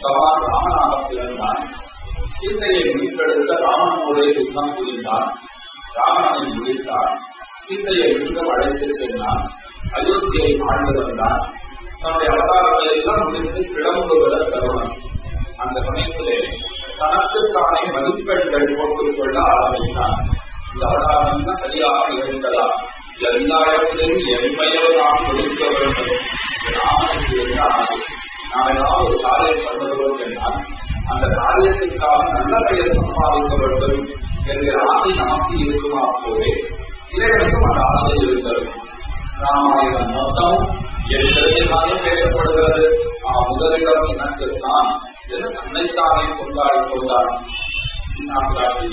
பகவான் ராமனாக பிறந்தான் சீதையை மீட்டெடுத்த ராமனோடு யுத்தம் புரிந்தான். ராமனை முடித்தான் சீதையை மீண்டும் அழைத்து சென்றான். அயோத்தியை ஆண்டு வந்தான். தன்னுடைய அவதாரங்களை எல்லாம் முடித்து கிளம்புகிற தருணம். அந்த சமயத்திலே தனக்குத்தானே மதிப்பெண்கள் போட்டுக் கொள்ள ஆரம்பித்தான். இந்த அவதாரம் தான் சரியாக இருந்ததா எல்லா இடத்திலும் எண்மையில் நாம் ஒழிக்க வேண்டும். ராமனுக்கு என்ன ஆசை? நாம் ஏதாவது ஒரு காரியம் பண்ணுகிறோம் என்றால் அந்த காரியத்திற்காக நல்ல பெயர் சம்பாதிக்க வேண்டும் என்கிற ஆசை நமக்கு இருக்குமா போவே இறைவனுக்கும் அந்த ஆசை இருக்கிறது ராமாயணம் மொத்தம் என் பெருமைக்காக பேசப்படுகிறது. ஆஹ் முதலிடம் எனக்கு தான். என்று தன்னைத்தானே கொண்டாடி கொண்டான்? சீனாபிராட்டி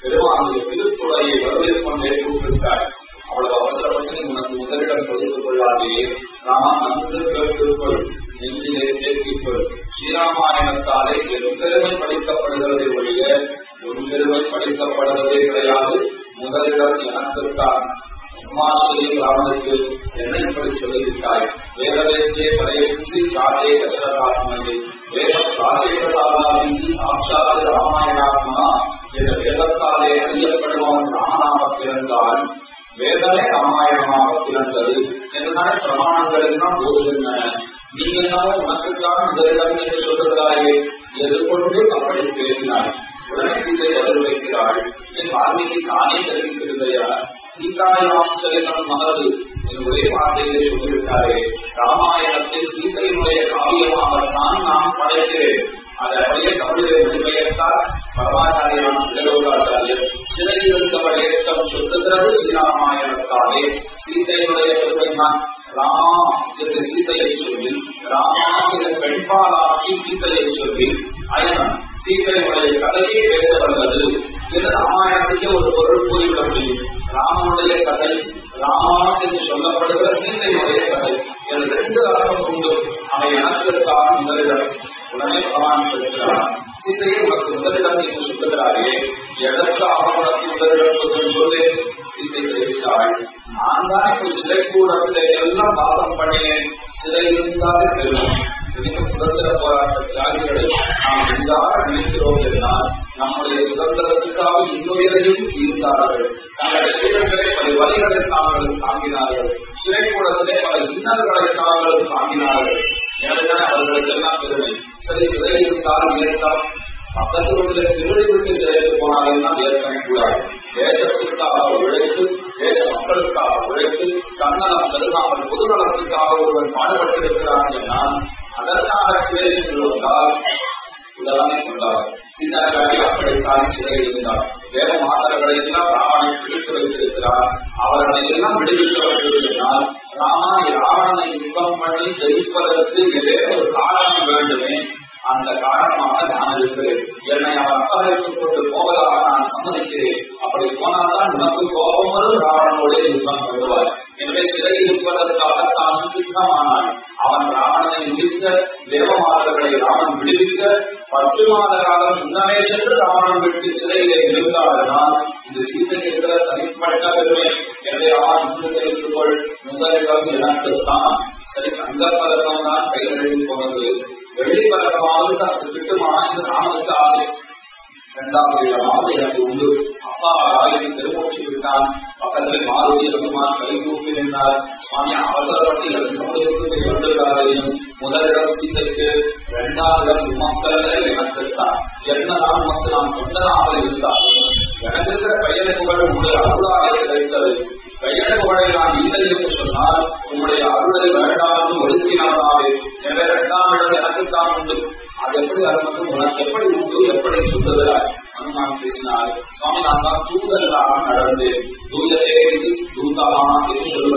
பெருமானுடைய திருத்துறையை வரவேற்று கொண்டே கூப்பிட்டார். அவ்வளவு அவசரப்பட்டு நீ உனக்கு முதலிடம் கொடுத்துக் கொள்ளாதே. ராமா நன்று கேட்டுக்கொள் நெஞ்சிலே தேக்கிக்கொள் ஸ்ரீராமாயணத்தாலே என் பெருமை படிக்கப்படுகிறதை ஒழிய ஒரு பெருமை படிக்கப்படுவதே கிடையாது. முதலிடம் எனக்குத்தான். உமாசிரியை ராமனுக்கு என்ன இப்படி சொல்லிவிட்டாய். வேதவேத்தியே படையெழுச்சி சாதே தசரதாத்மனே வேத பிராச்சேதாதி சாட்சாத் ராமாயணாத்மா என்ற வேதத்தாலே அறியப்படுபவன் ராமநாம பிறந்தால் வேதமே ராமாயணமாக பிறந்தது என்றுதானே பிரமாணங்கள் எல்லாம் போதுகின்றன நீ என்னவோ உனக்குத்தான் முதலிடம் என்று சொல்லுகிறாயே எதிர்கொண்டு அப்படி பேசினாய். உடனே சீதை பதில் வைக்கிறாள். என் வால்மீகி தானே தெரிவித்திருந்தையா சீதாயாச்சரியம் மனது என் ஒரே வார்த்தையிலே சொல்லிவிட்டாரே. ராமாயணத்தை சீதையினுடைய காவியமாகத்தான் நான் படைக்கிறேன் அதை அப்படியே தமிழிலே மொழிபெயர்த்தார் பரமாச்சாரியான திரலோகாச்சாரியர் சிறையில் ஏற்றம் சொல்லுகிறது ஸ்ரீராமாயணத்தாலே. சீதையினுடைய பெருமை ராமா என்று சீதையை சொல்லி ராமா என்ற பெண்பாலாக்கி சீதையை சொல்லி அயனம் சீதையினுடைய கதையை பேச வந்தது என்று ராமாயணத்துக்கு ஒரு பொருள் கூறிவிட முடியும் ராமனுடைய கதை ராமா என்று சொல்லப்படுகிற சீதையுடைய கதை என்று ரெண்டு அர்த்தம் உண்டு. அவை எனக்கிற்காக முதலிடம். உடனே பகவான் சொல்கிறார் சீதையை உனக்கு முதலிடம் என்று சொல்லுகிறாரே எதற்கு அவனுக்கு முதலிடம் சொல்லு சீதை தெரிவித்தாள். நான் தான் இப்ப சிலை கூடத்தில் எல்லாம் வாசம் பண்ணினேன். சிலை இருந்தாலே தெரியும் சுதந்திர போராட்ட தியாகிகளை நாம் நெஞ்சார நினைக்கிறோம் என்றால்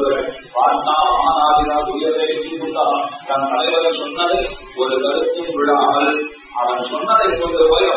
என்று சொல்லுகிறார் பார்த்தா ஆனாதினா தன் தலைவர் சொன்னது ஒரு கருத்தும் விழாமல். அவன் சொன்னதை கொண்டு போய்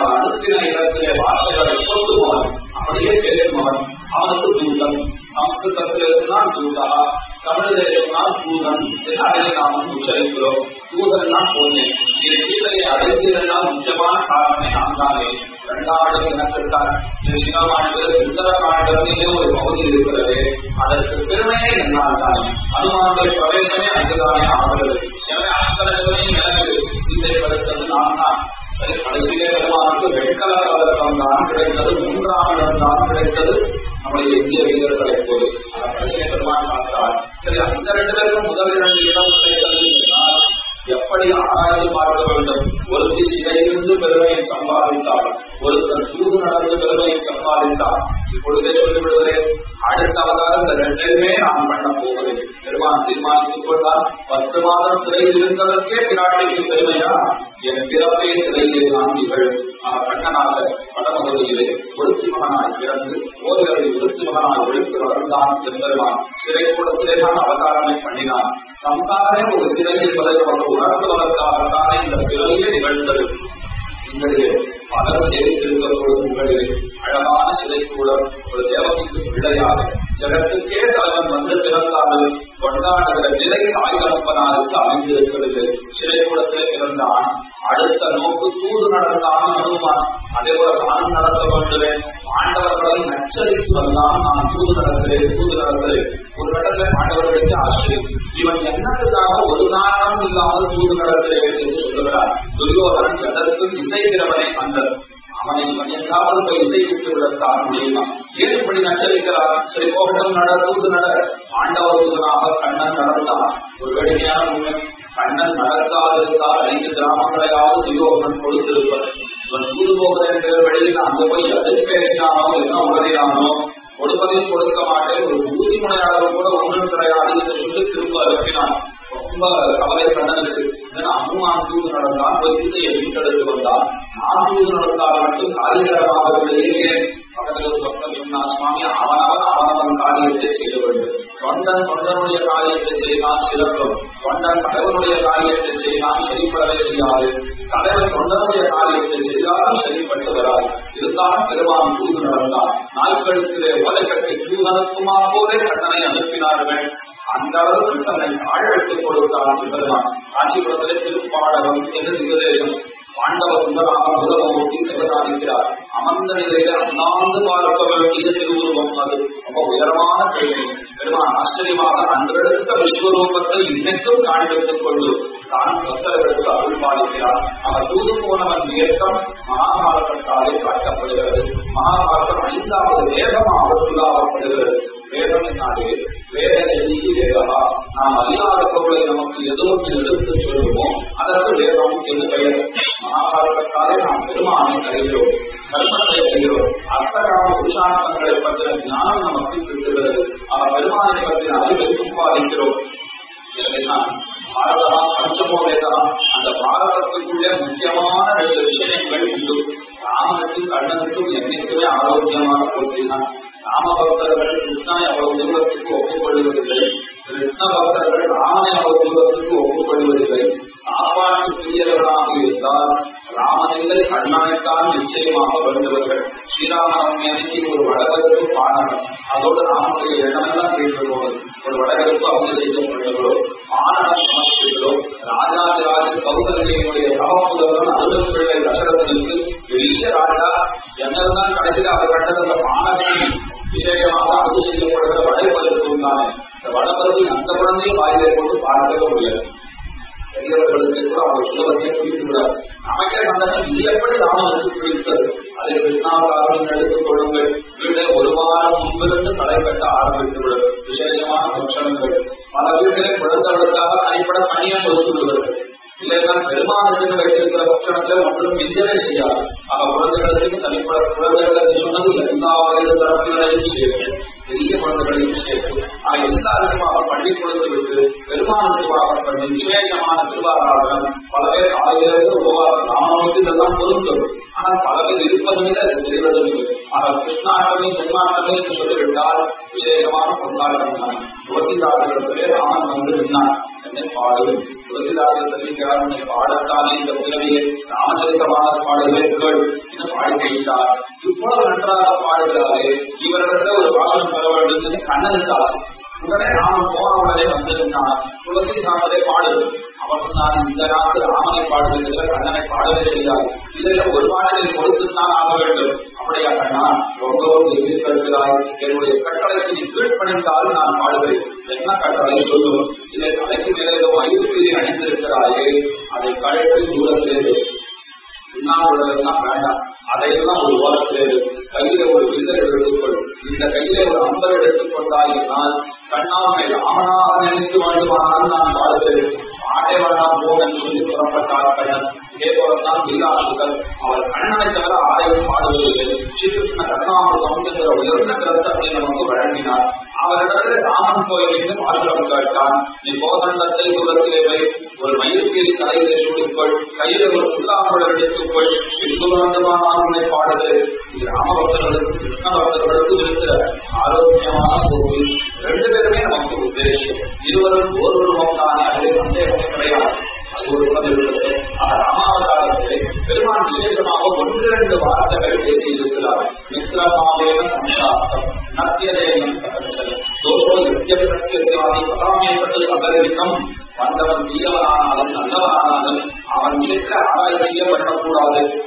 கொடுப்பதையும் கொடுக்க மாட்டேன் ஒரு ஊசி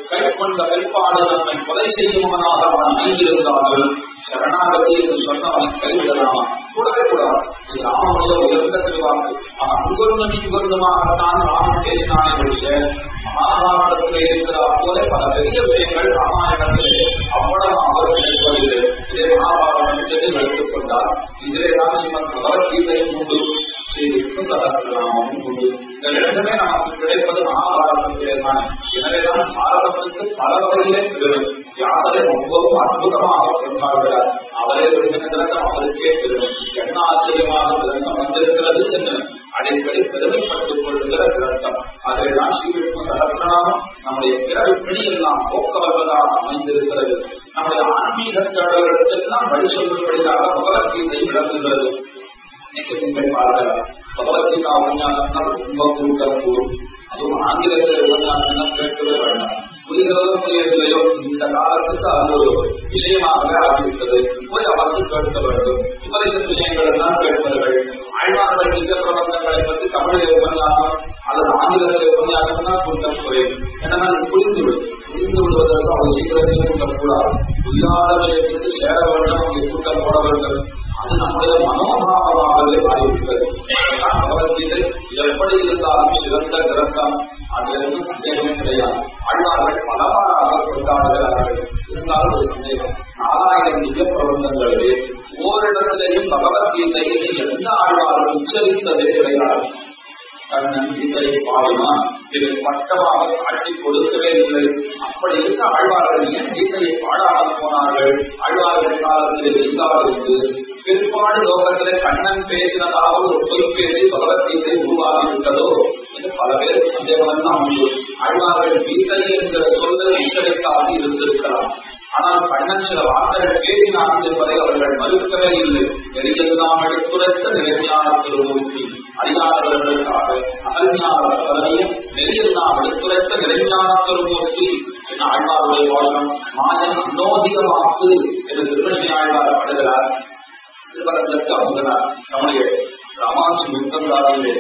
பண்ணக்கூடாது கை கொண்ட பிற்பாடு நம்மை கொலை செய்யுமனாக அவன் அமைந்திருந்தார்கள் சரணாகதி என்று சொன்ன அவன் கைவிடலாமா. கூடவே கூடாது. இது ராமனுடைய உயர்ந்த திருவாக்கு. அவன் அங்குருந்தும் இங்குருந்துமாகத்தான் ராமன் பேசினானே ஒழிய மகாபாரதத்தில் இருக்கிற போல பல பெரிய விஷயங்கள் ராமாயணத்திலே அவர்கள் கிடைப்பதில்லை இதே மகாபாரதம் எடுத்துக் கொண்டார். இதிலே தான் ஸ்ரீமத் பகவத்கீதையும் உண்டு. ஸ்ரீ விஷ்ணு சகசிரநாமமும் உண்டு இந்த இரண்டுமே நமக்கு கிடைப்பது மகாபாரதத்திலே தான். எனவேதான் பாரதத்துக்கு பல வகையிலே பெருமை. ரொம்பவும் அற்புதமாக கொண்டாடுகிறார் அவரே எழுதின கிரந்தம் அவருக்கே பெருமை. என்ன ஆச்சரியமாக கிரந்தம் வந்திருக்கிறது என்று அடிக்கடி பெருமைப்பட்டுக் கொள்கிற கிரந்தம். அதில் தான் ஸ்ரீவிஷ்ணு சகசிரநாமம் நம்முடைய பிறகு பிணி எல்லாம் அமைந்திருக்கிறது. நம்முடைய ஆன்மீக தேடல்களுக்கெல்லாம் வழி சொல்லும்படியாக பகவத்கீதை விளங்குகிறது. இன்னைக்கு நீங்கள் பார்க்கலாம் பகவத்கீதா உபன்யாசம்னா ரொம்ப கூட்டம் கூடும் அதுவும் ஆங்கிலத்தில் இந்த காலத்துக்கு அது ஒரு விஷயமாக ஆகிவிட்டது. போய் அமர்ந்து கேட்க வேண்டும். உபதேச விஷயங்கள் எல்லாம் கேட்பவர்கள். ஆழ்வார்கள் நிஜ பிரபந்தங்களை பற்றி தமிழில் உபன்யாசம் அல்லது ஆங்கிலத்தில் உபன்யாசம் தான் கூட்டம் குறையும் ஏன்னா அது புரிந்துவிடும். புரிந்து விடுவதற்கு அவர் சீக்கிரத்தில் கூட்டக்கூடாது. புரியாத விஷயத்திற்கு சேர வேண்டும் அங்கே கூட்டம் போட வேண்டும். அது நம்முடைய மனோபாவமாகவே மாறிவிட்டது. பகவத்கீதை. எப்படி இருந்தாலும் சிறந்த கிரந்தம். அதில் இருந்து சந்தேகமே கிடையாது. ஆழ்வார்கள் பலவாறாக கொண்டாடுகிறார்கள் இருந்தாலும் ஒரு சந்தேகம். நாலாயிரம் நிஜ பிரபந்தங்களிலே ஓரிடத்திலேயும் பகவத்கீதையை எந்த ஆழ்வார்கள் உச்சரித்ததே கிடையாது கண்ணன் கீதையை பாடினான் இதை ஸ்பஷ்டமாக காட்டி கொடுக்கவே இல்லை. அப்படி இருந்த ஆழ்வார்கள் ஏன் கீதையை பாடாமல் போனார்கள்? ஆழ்வார்கள் காலத்தில் இருந்தாவது பிற்பாடு லோகத்திலே கண்ணன் பேசினதாக ஒரு பொய் பேசி பகவத்கீதை உருவாகி விட்டதோ என்று பல பேருக்கு சந்தேகம் எல்லாம் ஆழ்வார்கள் கீதை என்கிற சொல்ல கீதைக்காக இருந்திருக்கிறார் ஆனால் கண்ணன் சில வார்த்தைகள் பேசினான் என்பதை அவர்கள் மறுக்கவே இல்லை. எதையெல்லாம் எடுத்துரைத்த நிலைஞான திருமூர்த்தி. அறியாதவர்களுக்காக அகல்ஞானவர்களையும் நெறியெல்லாம் எடுத்துரைத்த நிலைஞான திருமூர்த்தி என ஆழ்வாருடைய வாசம் மாயம் அநோதிகமாக்கு என்று திருமணி ஆழ்வார் படுகிறார். திருவரங்கத்து அமுகிறார் நம்முடைய ராமாட்சி முத்தம் முத்தந்தாரிலே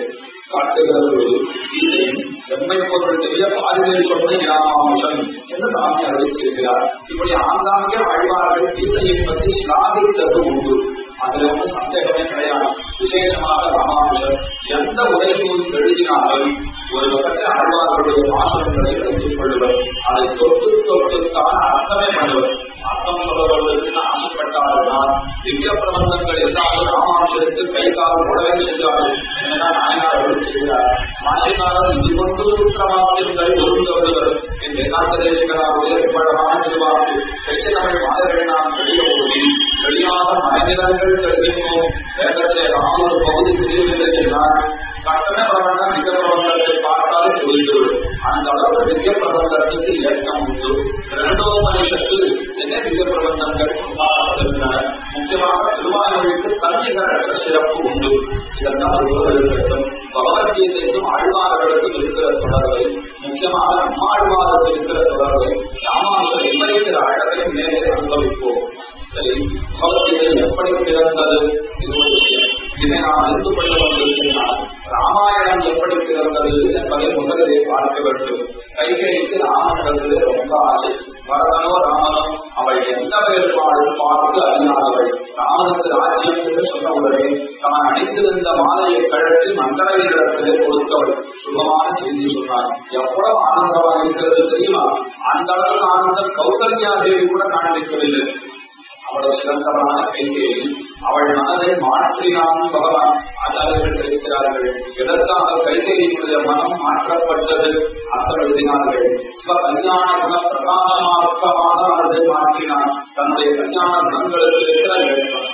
காட்டுகிறது கீதையின் செம்மை பொருளுடைய பாலியல் சொன்ன ராமானுஷன் என்று தாமி அறிவிச்சிருக்கிறார் இப்படி ஆங்காங்கே ஆழ்வார்கள் கீதையை பற்றி ஸ்லாகித்தது உண்டு அதுல வந்து சந்தேகமே கிடையாது விசேஷமாக ராமானுஷன் எந்த உரை நூல் எழுதினாலும் ஒரு பக்கத்தில் அருவாருடைய வாசகங்களை எடுத்துக் கொள்வர் அதை தொட்டு தொட்டுத்தான் அர்த்தமே பண்ணுவர். அர்த்தம் சொல்பவர்களுக்கு ஆசைப்பட்டார்கள் திவ்ய பிரபந்தங்கள் எல்லாரும் ராமானுஷருக்கு கை கால் உடவே சென்றார்கள் என்னதான் நாயனார்கள் அவர்கள் செய்கிறார் மாசினாரர் இது கொண்டு உத்தரவாக்கியங்கள் ஒருந்தவர்கள் என்று ஏகாந்ததேசகராவுடைய விபடமான திருவாக்கு செய்ய தமிழ் மாதர்கள் நாம் வெளிய ஓடி வெளியாக மனிதர்கள் தெரிவிப்போம் வேதத்திலே ராமர் பகுதி புரியவில்லை என்றால் கட்டண பிரபந்தம் திவ்ய பிரபந்தத்தை பார்த்தாலே புரிந்துவிடும் அந்த அளவுக்கு திவ்ய பிரபந்தத்துக்கு இயக்கம் உண்டு இரண்டோபனிஷத்து என்ன திவ்ய பிரபந்தங்கள் உண்டாகப்படுகின்றன முக்கியமாக திருவாயூருக்கு தன்னிகர சிறப்பு உண்டு இதெல்லாம் ஒருவர் பகவத்கீதைக்கும் ஆழ்வார்களுக்கும் இருக்கிற தொடர்பை முக்கியமாக நம்மாழ்வாருக்கு இருக்கிற தொடர்பை ராமானுஷர் விவரிக்கிற அழகை மேலே அனுபவிப்போம் சரி பகவத்கீதை எப்படி பிறந்தது இது ஒரு விஷயம் இதை நாம் அறிந்து கொள்ள வந்திருக்கிறார் ராமாயணம் எப்படி பிறந்தது என்பதை முதலிலே பார்க்க வேண்டும் கைகைக்கு ராமனிடத்திலே ரொம்ப ஆசை வரதனோ ராமனோ அவள் எந்த வேறுபாடும் பார்த்து அறியாதவள் ராமனுக்கு ராஜ்யம் என்று சொன்ன உடனே தான் அணிந்திருந்த மாலையை கழற்றி மந்திரவீரத்திலே கொடுத்தவள் சுகமான செய்தி சொன்னார் எவ்வளவு ஆனந்தமாக இருக்கிறது தெரியுமா அந்த அளவுக்கு ஆனந்தம் கௌசல்யா தேவி கூட காண்பிக்கவில்லை அவ்வளவு சிறந்தமான பெண்கள் அவள் மனதை மாற்றினான் பகவான். ஆச்சாரியர்கள் தெரிவிக்கிறார்கள் எதற்காக கைகேயினுடைய மனம் மாற்றப்பட்டது அர்த்தம் எழுதினார்கள். ஸ்வ கல்யாண குண பிரகாசமார்க்கமாக அவளை மாற்றினான். தன்னுடைய கல்யாண குணங்களுக்கு இருக்கிற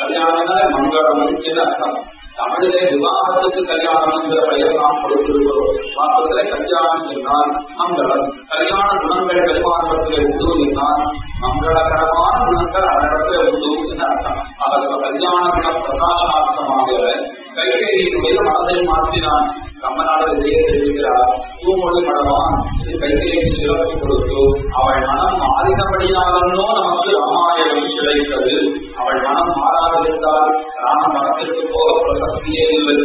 கல்யாண மங்களம் என்று அர்த்தம். தமிழிலே விவாகத்துக்கு கல்யாணம் என்ற பெயர் நாம் கொடுத்திருக்கிறோம் வாசத்திலே கல்யாணம் என்றால் மங்களம். கல்யாண குணங்கள் பெருமாண்டத்திலே உண்டு என்றால் மங்களகரமான குணங்கள் அதனிடத்திலே உண்டு என்று அர்த்தம். அவர் கல்யாண குணம் பிரகாசார்த்தமாக கைகையினுடைய மனதை மாற்றினான். கம்மனாளர் இதையே தெரிவிக்கிறார் தூமொழி மடவான் இது கைகையை சிறப்பு கொடுத்து? அவள் மனம் மாறினபடியாலோ நமக்கு ராமாயணம் கிடைத்தது. அவள் மனம் மாறாதிருந்தால் ராம மனத்திற்கு போக பிரசக்தியே இல்லை.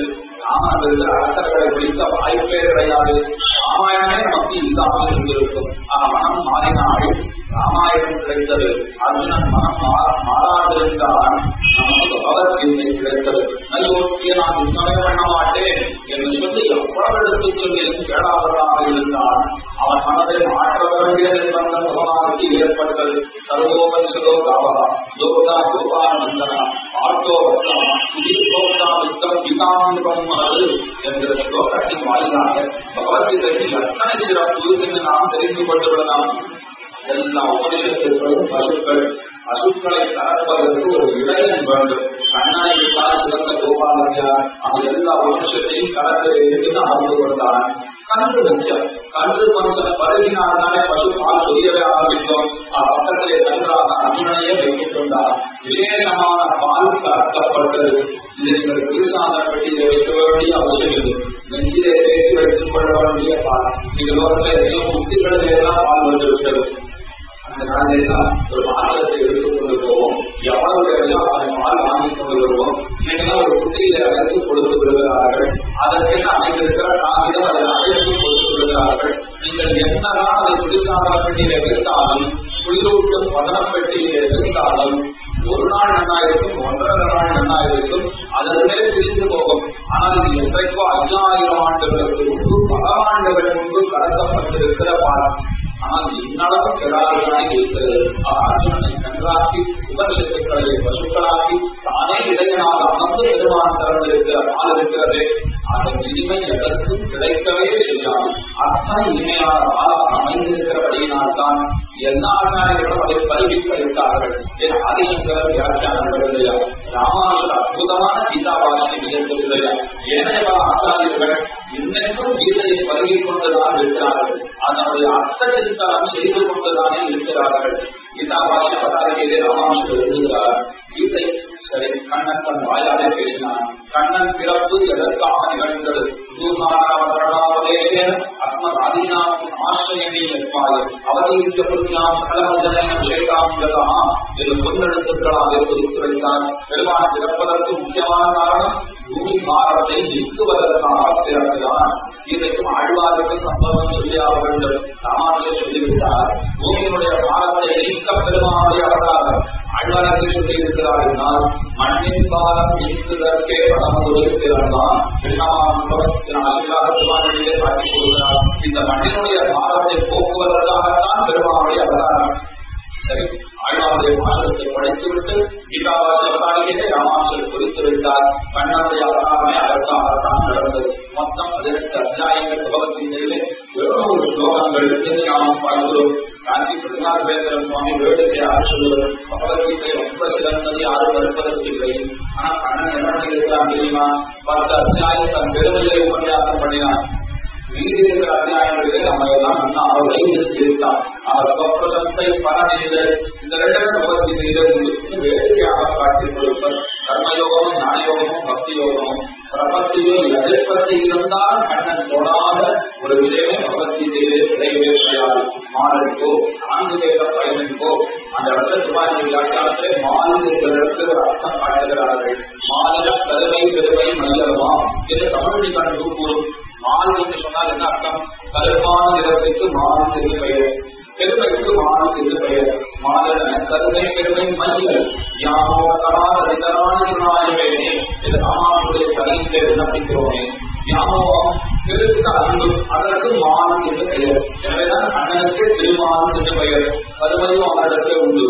ராமனுக்கு அரசர்களை பிடித்த வாய்ப்பே கிடையாது. ராமாயணமே நமக்கு இல்லாமல் இருந்திருக்கும். ஆனா மனம் மாறினாள். ராமாயணம் கிடைத்தது. அர்ஜுனன் மனம் மாறாதிருந்தால் நமக்கு பகவத்கீதை கிடைத்தது. நல்லோசிய நான் உண்மை பண்ண மாட்டேன் என்று சொல்லி எவ்வளவு எடுத்து சொல்லியும் கேளாதவராக இருந்தால் அவன் மனதை மாற்ற வேண்டிய நிர்பந்தம் பகவானுக்கு ஏற்பட்டது. சர்வோபனிஷதோ காவகா யோகா கோபானந்தனா ஆர்த்தோ வச்சம் புதிர்கோட்டா வித்தம் கீதாமிபம் அது என்கிற ஸ்லோகத்தின் வாயிலாக பகவத்கீதைக்கு எத்தனை சிறப்பு என்று நாம் தெரிந்து கொண்டு விடலாம் எல்லா உபனிஷத்துகளும் பசுக்கள் அசுக்களை கலப்பதற்கு ஒரு இடையன் வேண்டும் கண்ணாடி விட்டால் சிறந்த கோபாலத்தியார் அது எல்லா உபனிஷத்தையும் கலந்து இருந்து அமர்ந்து கொண்டான் கன்று முக்கியம் கன்று கொஞ்சம் பருகினால்தானே பசு பால் சொரியவே ஆரம்பித்தோம் பக்கத்திலே நன்றாக அண்ணனையே வைத்துக் கொண்டார் விசேஷமான பால் கலக்கப்பட்டது இதை நீங்கள் குருசாதன பெட்டியிலே வைக்க வேண்டிய அவசியம் இல்லை நெஞ்சிலே சேர்த்து வைத்துக் கொள்ள வேண்டிய பால் நீங்கள் லோகத்தில் எத்தனையோ முக்திகளிலே எல்லாம் பால் வந்துவிட்டது அந்த நாளெல்லாம் ஒரு மாநிலத்தை எடுத்துக் கொண்டு போவோம் எவ்வளவு தேவையோ அதை பால் வாங்கிக் கொண்டு வருவோம் நீங்களாம் ஒரு குட்டியில அழைத்து கொடுத்து விடுகிறார்கள் அதற்கு அமைந்திருக்கிற காகிதம் அதை அழைத்து கொடுத்து விடுகிறார்கள் நீங்கள் என்னதான் அதை குளிர்சாதன பெட்டியில வைத்தாலும் குளிரூட்டும் பதன பெட்டியில வைத்தாலும் ஒரு நாள் நன்னாயிருக்கும் ஒன்றரை நாள் நன்னாயிருக்கும் அதன் மேல் பிரிந்து போகும் ஆனால் இது என்றைக்கோ ஐயாயிரம் ஆண்டுகளுக்கு முன்பு பல ஆண்டுகள் முன்பு கடத்தப்பட்டிருக்கிற பாலம் ஆனால் இன்னளவு கெடாததாய் இருக்கிறது. அர்ஜுனனை கன்றாக்கி உபனிஷத்துக்களை பசுக்களாக்கி தானே இளைஞனாக அமர்ந்து பெருமான் திறந்திருக்கிற பால் இருக்கிறது. அதன் இனிமை எதற்கும் கிடைக்கவே செய்யாது. அத்தனை இனிமையான பாலம் அமைந்திருக்கிறபடியினால்தான் எல்லா ஆச்சாரியர்களும் அதை கல்வி படித்தார்கள் என் ஆதிசங்கரர் வியாக்கியானங்கள் இல்லையா? ராமானுஷர் அற்புதமான கீதா பாஷனை இயக்கம் ஏனைய பல ஆச்சாரியர்கள் இன்னைக்கும் கீதையை பழகிக் கொண்டுதான் இருக்கிறார்கள் அதனுடைய அர்த்த சிந்தனம் செய்து கொண்டுதானே இருக்கிறார்கள். கீதா பாஷை அவதாரிகையிலே ராமானுஷர் எழுதுகிறார். கீதை சரி கண்ணன் தன் வாயாலே பேசினான். கண்ணன் பிறப்பு எதற்காக நிகழ்ந்தது? தூர்மானவதேசேன பிறப்பதற்கு முக்கியமான காரணம் பூமி பாரத்தை நீக்குவதற்காக பிறக்கிறான் இதற்கும் ஆழ்வாருக்கு சம்பவம் சொல்லியாக வேண்டும் ராமானுஜர் சொல்லிவிட்டார் பூமியினுடைய பாரத்தை நீக்க பெருமானுடைய அவதாரம். ஆழ்வாரத்தை சொல்லி இருக்கிறார் மண்ணின் பாரம் நீக்குவதற்கே பரமகுரு பிறந்தான் ஆசிரியராக காட்டிக் இந்த மண்ணினுடைய பாரத்தை போக்குவதற்காகத்தான் பெருமானுடைய அவதாரம். சரி. அண்ணாவுடைய பாசத்தை படைத்துவிட்டு கீதாவாசி அவதாரிகளே ராமானுஜர் குறித்து விட்டார். கண்ணனுடைய அவதாரமே அதற்காகத்தான் நடந்தது. மொத்தம் பதினெட்டு அத்தியாயங்கள் பகவத்கீதையிலே எழுநூறு ஸ்லோகங்கள் என்று நாம் பார்க்கிறோம். காஞ்சி பிரதிநாத பிரதிநாதேந்திரன் சுவாமி வேடுகையாக சொல்லுவது பகவத்கீதை ரொம்ப சிறந்தது யாரும் இருப்பதற்கு இல்லை. ஆனால் கண்ணன் என்ன பண்ணியிருக்கிறான் தெரியுமா? பத்து அத்தியாயம் பெருமையை உபன்யாசம் பண்ணினான். மீதி இருக்கிற அத்தியாயங்களிலே நம்ம எல்லாம் நல்லா அவரை இருந்தார் அவர் ஸ்வப்பிரசம்சை பரநீத இந்த ரெண்டு பகவத்கீதையில உங்களுக்கு வேடிக்கையாக காட்டிக் கொடுப்பர் கர்மயோகமும் ஞானயோகமும் பக்தி யோகமும் பிரபத்தியும் எதை பற்றி இருந்தால் கண்ணன் தொடாத ஒரு விஷயமே பகவத்கீதையிலே கிடையவே கிடையாது நான்கு பேர பயனுக்கோ அந்த இடத்துல துபாய் வியாக்கியானத்திலே மாலின் ஒரு அர்த்தம் காட்டுகிறார்கள். மாலின பெருமை பெருமை மல்லமா என்று தமிழ் கண்டு கூறும். மால் என்று சொன்னால் என்ன அர்த்தம்? கருமான நிறத்துக்கு மால் என்று பெயர். பெருமைக்கு மால் என்று பெயர். மாலன கருமை பெருமை மையல் யாமோ ராமானுடைய கதையிலே அன்பு அதற்கு மால் என்று பெயர். எனவேதான் அண்ணனுக்கு திருமால் என்று பெயர். கருமையும் உண்டு.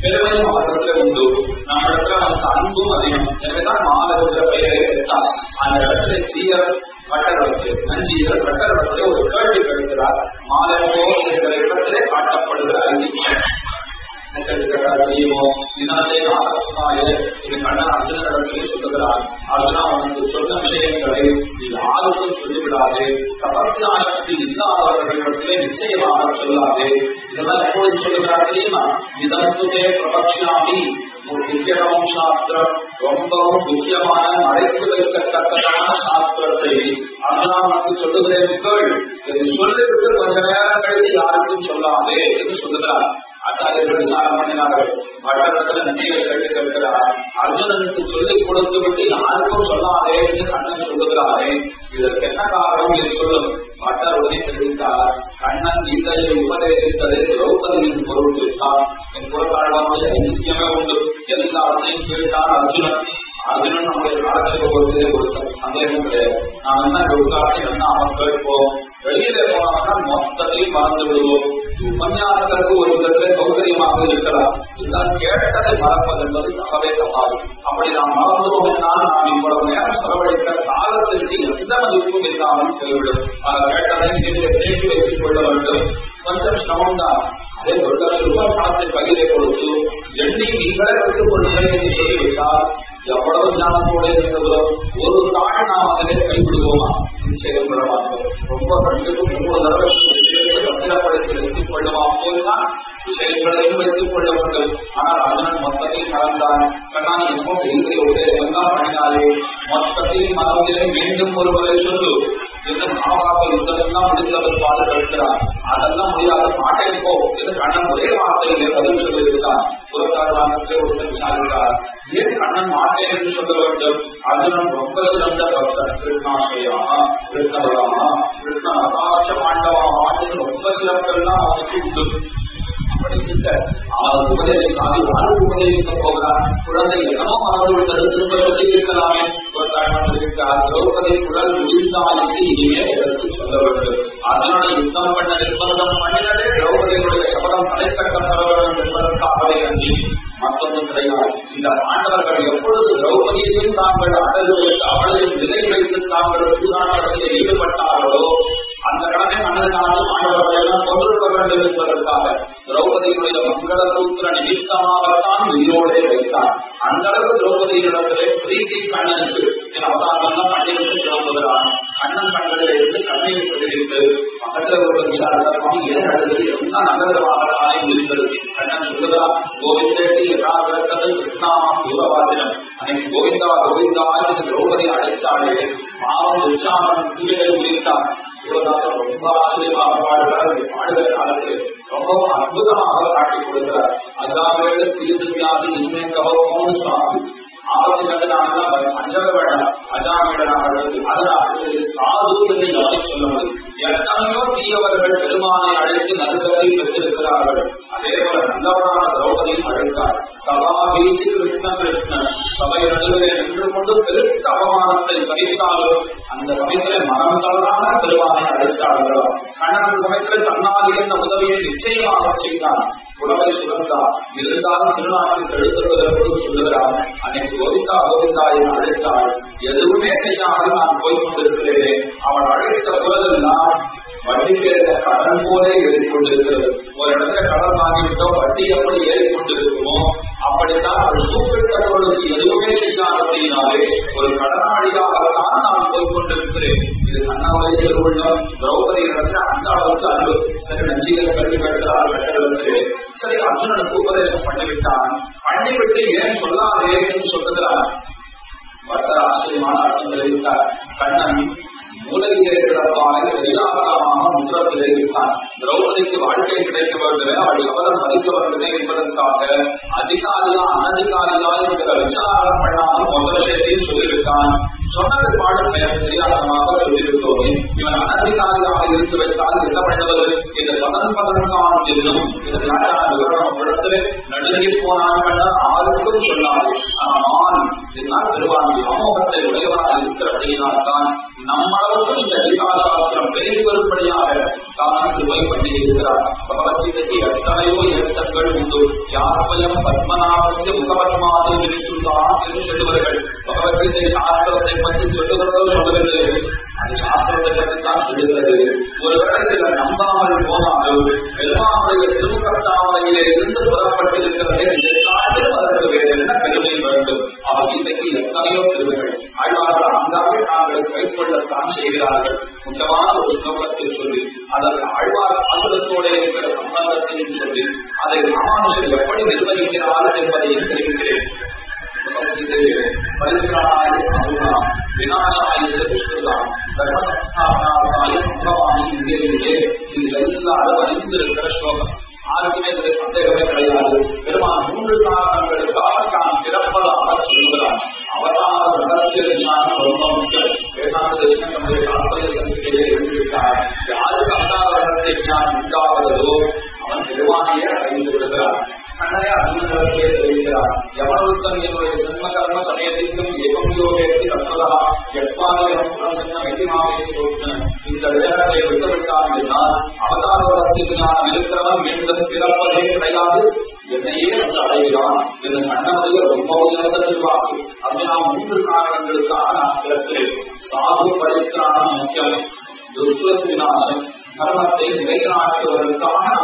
பெருமையும் அவரிடத்துல உண்டு. நம்ம நமக்கு அன்பும் அதிகம். எனவேதான் மாதவன்ற பெயரை எடுத்தார் அந்த இடத்துல சீயர் வட்டரத்து நஞ்சீரர் வட்டரத்துல ஒரு கேள்வி கழுக்கிறார் மாதவோ என்கிற இடத்திலே காட்டப்படுகிற சொல்லுகிறார் அர்ஜுனா உனக்கு சொன்ன விஷயங்களை நீ யாருக்கும் சொல்லிவிடாதே தபஸ்யா சக்தி இல்லாதவர்களிடத்திலே நிச்சயமாக சொல்லாது இதெல்லாம் எப்பொழுது சொல்லுகிறார் தெரியுமா இதத்துமே பிரபக்ஷாமி ஒரு முக்கியமான சாஸ்திரம் ரொம்பவும் முக்கியமான மறைத்து வைக்கத்தக்கதான சாஸ்திரத்தை அர்ஜுனா உனக்கு சொல்லுகிறேன் சொல்லிவிட்டு கொஞ்ச நேரம் கழித்து யாருக்கும் சொல்லாதே என்று சொல்லுகிறார் ஆச்சாரியர்கள் விசாரம் பண்ணினார்கள் வட்டத்தில் நன்றியை கேட்டு அர்ஜுனனுக்கு சொல்லிக் கொடுத்து விட்டு யாருக்கும் சொல்லாதே என்று கண்ணன் சொல்லுகிறாரே இதற்கு என்ன காரணம் என்று சொல்லும் பட்டர் உடனே தெரிவித்தார் கண்ணன் கீதையை உபதேசித்ததை திரௌபதியின் பொருள் வைத்தார் என் பொருளாளர்களுடைய நிச்சயமே உண்டு எல்லாத்தையும் கேட்டார் அர்ஜுனன் அர்ஜுனன் நம்முடைய காலத்தில் ஒரு ஒரு சந்தேகம் கிடையாது நாம் என்ன உட்கார்ந்து என்ன அவன் கேட்போம் வெளியில போனோம்னா மொத்தத்தையும் மறந்து விடுவோம் உபன்யாசத்திற்கு ஒரு விதத்திலே சௌகரியமாக இருக்கலாம் இதுதான் கேட்டதை மறப்பது என்பது தகவே தப்பாது அப்படி நாம் மறந்துவோம் என்றால் நாம் இவ்வளவு நேரம் செலவழித்த காலத்திற்கு எந்த மதிப்பும் இல்லாமல் போய்விடும் ஆக கேட்டதை இதிலே தேக்கி வைத்துக் கொள்ள வேண்டும் கொஞ்சம் சிரமம் தான் அதே ஒரு லட்சம் ரூபாய் பணத்தை கையிலே கொடுத்து எண்ணி நீங்களே வைத்துக் கொள்ளுங்கள் என்று சொல்லிவிட்டால் எவ்வளவு ஞானத்தோட இருக்கிறதோ ஒரு தாழ் நாம் அதிலே கைவிடுவோமா? நிச்சயம் மாட்டோம். ரொம்ப கண்டிப்பு மூணு தடவை பத்திரப்படுத்தி கொள்ளுமா போதுதான் விஷயங்களையும் வைத்துக் கொள்ள வேண்டும் ஆனால் அதனால் மொத்தத்தில் கலந்தான் கண்ணான் என்னமோ பெரிய உபதேசம் பண்ணினாலே மொத்தத்தில் மனதிலே மீண்டும் ஒரு முறை சொல்லு. என்று மாவாக யுத்தமெல்லாம் முடிந்தவர் பாடு கழிக்கிறார் அதெல்லாம் முடியாத மாட்டேன் போ. என்று கண்ணன் ஒரே வார்த்தையிலே பதில் சொல்லியிருக்கான் ஒரு ஒருத்தர் விசாரித்தார் ஏன் கண்ணன் மாட்டேன் என்று சொல்ல வேண்டும் அர்ஜுனன் ரொம்ப சிறந்த பக்தன் கிருஷ்ணாசயா கிருஷ்ணபலமா கிருஷ்ண அபாட்ச பாண்டவா மாட்டின் ரொம்ப சிறப்பெல்லாம் அவனுக்கு உண்டு அப்படி அவன் உபதேசிக்க போகிறார் குழந்தை என்னமோ மறந்து விட்டது திரும்ப சொல்லி இருக்கலாமே ஒரு திரௌபதி குழல் முடிந்தாலுக்கு இனிமே எடுத்து சொல்ல வேண்டும் அதனால யுத்தம் பண்ண நிர்பந்தம் பண்ணினதே திரௌபதியினுடைய சபதம் தலைக்கட்டப்பட வேண்டும் என்பதற்காகவே அன்றி மற்றொன்றும் கிடையாது இந்த பாண்டவர்கள் எப்பொழுது திரௌபதியையும் தாங்கள் அடல்களுக்கு அவளையும் நிலை வைத்து தாங்கள் சூதாட்டத்தில் ஈடுபட்டார்களோ அந்த கடனை மனதினாலும் ஆண்டவர்களெல்லாம் கொண்டிருக்க வேண்டும் என்பதற்காக திரௌபதியினுடைய மங்கள சூத்திர நிமித்தமாகத்தான் உயிரோடே வைத்தார். அந்த அளவுக்கு திரௌபதியினிடத்திலே பிரீத்தி கண்ணனுக்கு அவதாரம் பண்ணிவிட்டு கிளம்புகிறான். கண்ணன் கண்களில் இருந்து கண்ணீர் விடுவித்து பக்கத்தில் ஒரு விசாரணை சுவாமி ஏன் அழுது என்ன நகரமாக இருந்தது. கண்ணன் சொல்லுகிறார் கோவிந்தேட்டி யதாகிரத்தது கிருஷ்ணாமா தூரவாசனம் அன்னைக்கு கோவிந்தா கோவிந்தா என்று திரௌபதி அழைத்தாளே பாவம் உற்சாகம் கீழே உயிர்த்தார் சிவதாசன் ரொம்ப ஆச்சரியமாக பாடுகிறார் பாடுகிற காலத்தில் ரொம்பவும் அற்புதமாக காட்டிக் கொடுக்கிறார் தீர்த்து வியாதி இன்மை ஆபத்து அஞ்சல வேண்டாம் சாது என்று யாரை சொல்ல முடியும் எத்தனையோ தீயவர்கள் பெருமானை அழைத்து நடுக்கத்தை பெற்றிருக்கிறார்கள் அதே போல நல்லவரான திரௌபதியும் அழைத்தார் சபா வீச்சு கிருஷ்ண கிருஷ்ணன் சபை நடுவிலே நின்று கொண்டு பெருத்த அவமானத்தை சகித்தாலும் அந்த சமயத்திலே மனம் தளரான பெருமானை அழைத்தார்களோ கண்ணன் சமயத்தில் தன்னால் இருந்த உதவியை நிச்சயமாக செய்தான். உடவை சுழந்தா இருந்தாலும் திருநாட்டில் எழுத்துவதற்கு சொல்லுகிறார் அன்னைக்கு கோவிந்தா கோவிந்தா என அழைத்தாள். எதுவுமே செய்யாது நான் போய் கொண்டிருக்கிறேன். அவள் அழைத்த போதெல்லாம் வட்டிக்கு கடன் போலே ஏறிக்கொண்டிருக்கிறது. ஒரு இடத்துல கடன் வாங்கிவிட்டோம் வட்டி எப்படி ஏறிக்கொண்டிருக்குமோ அப்படித்தான் அவள் கூப்பிட்ட பொழுது எதுவுமே அப்படின்னாலே ஒரு கடனாளியாகத்தான் நான் போய் கொண்டிருக்கிறேன். இது அண்ணாமலை திருவள்ளுவர் திரௌபதி இடத்துல அந்த அளவுக்கு அன்பு. சரி நஞ்சிகளை கல்வி கட்டுகிறார் கட்டுறதுக்கு சரி அர்ஜுனனுக்கு உபதேசம் பண்ணிவிட்டான். பண்ணிவிட்டு ஏன் சொல்லாதேன்னு சொல்லுகிறார். பட்ட ஆச்சரியமான அர்த்தம் தெரிவித்தார். கண்ணன் மூலையிலே கிடப்பாலை எல்லாகாரமாக முத்திரத்திலே இருக்கான் திரௌபதிக்கு வாழ்க்கை கிடைக்க வேண்டுமே அவள் சபதம் மதிக்க வேண்டுமே கர்மத்தை நிலைநாட்டுவதற்காக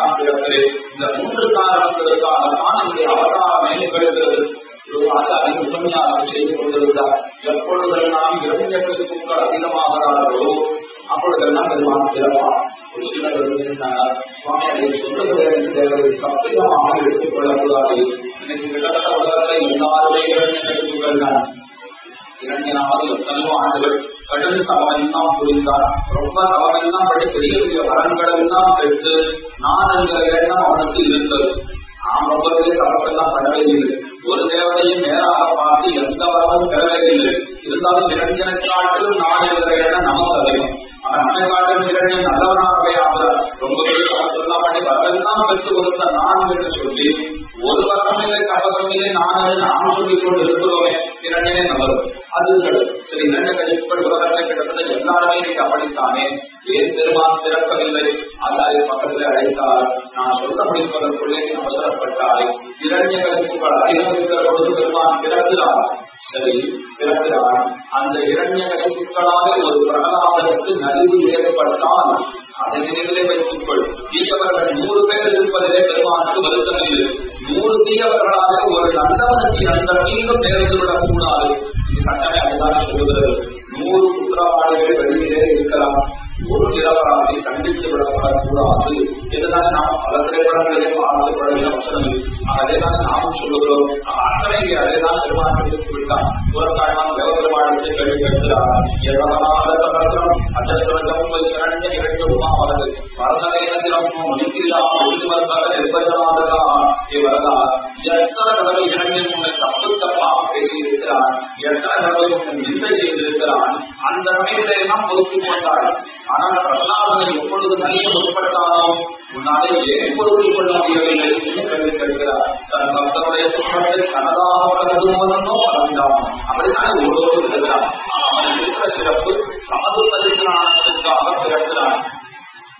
ஆதுர் அலிஸ்லானத்துக்காக பிறக்கிறார்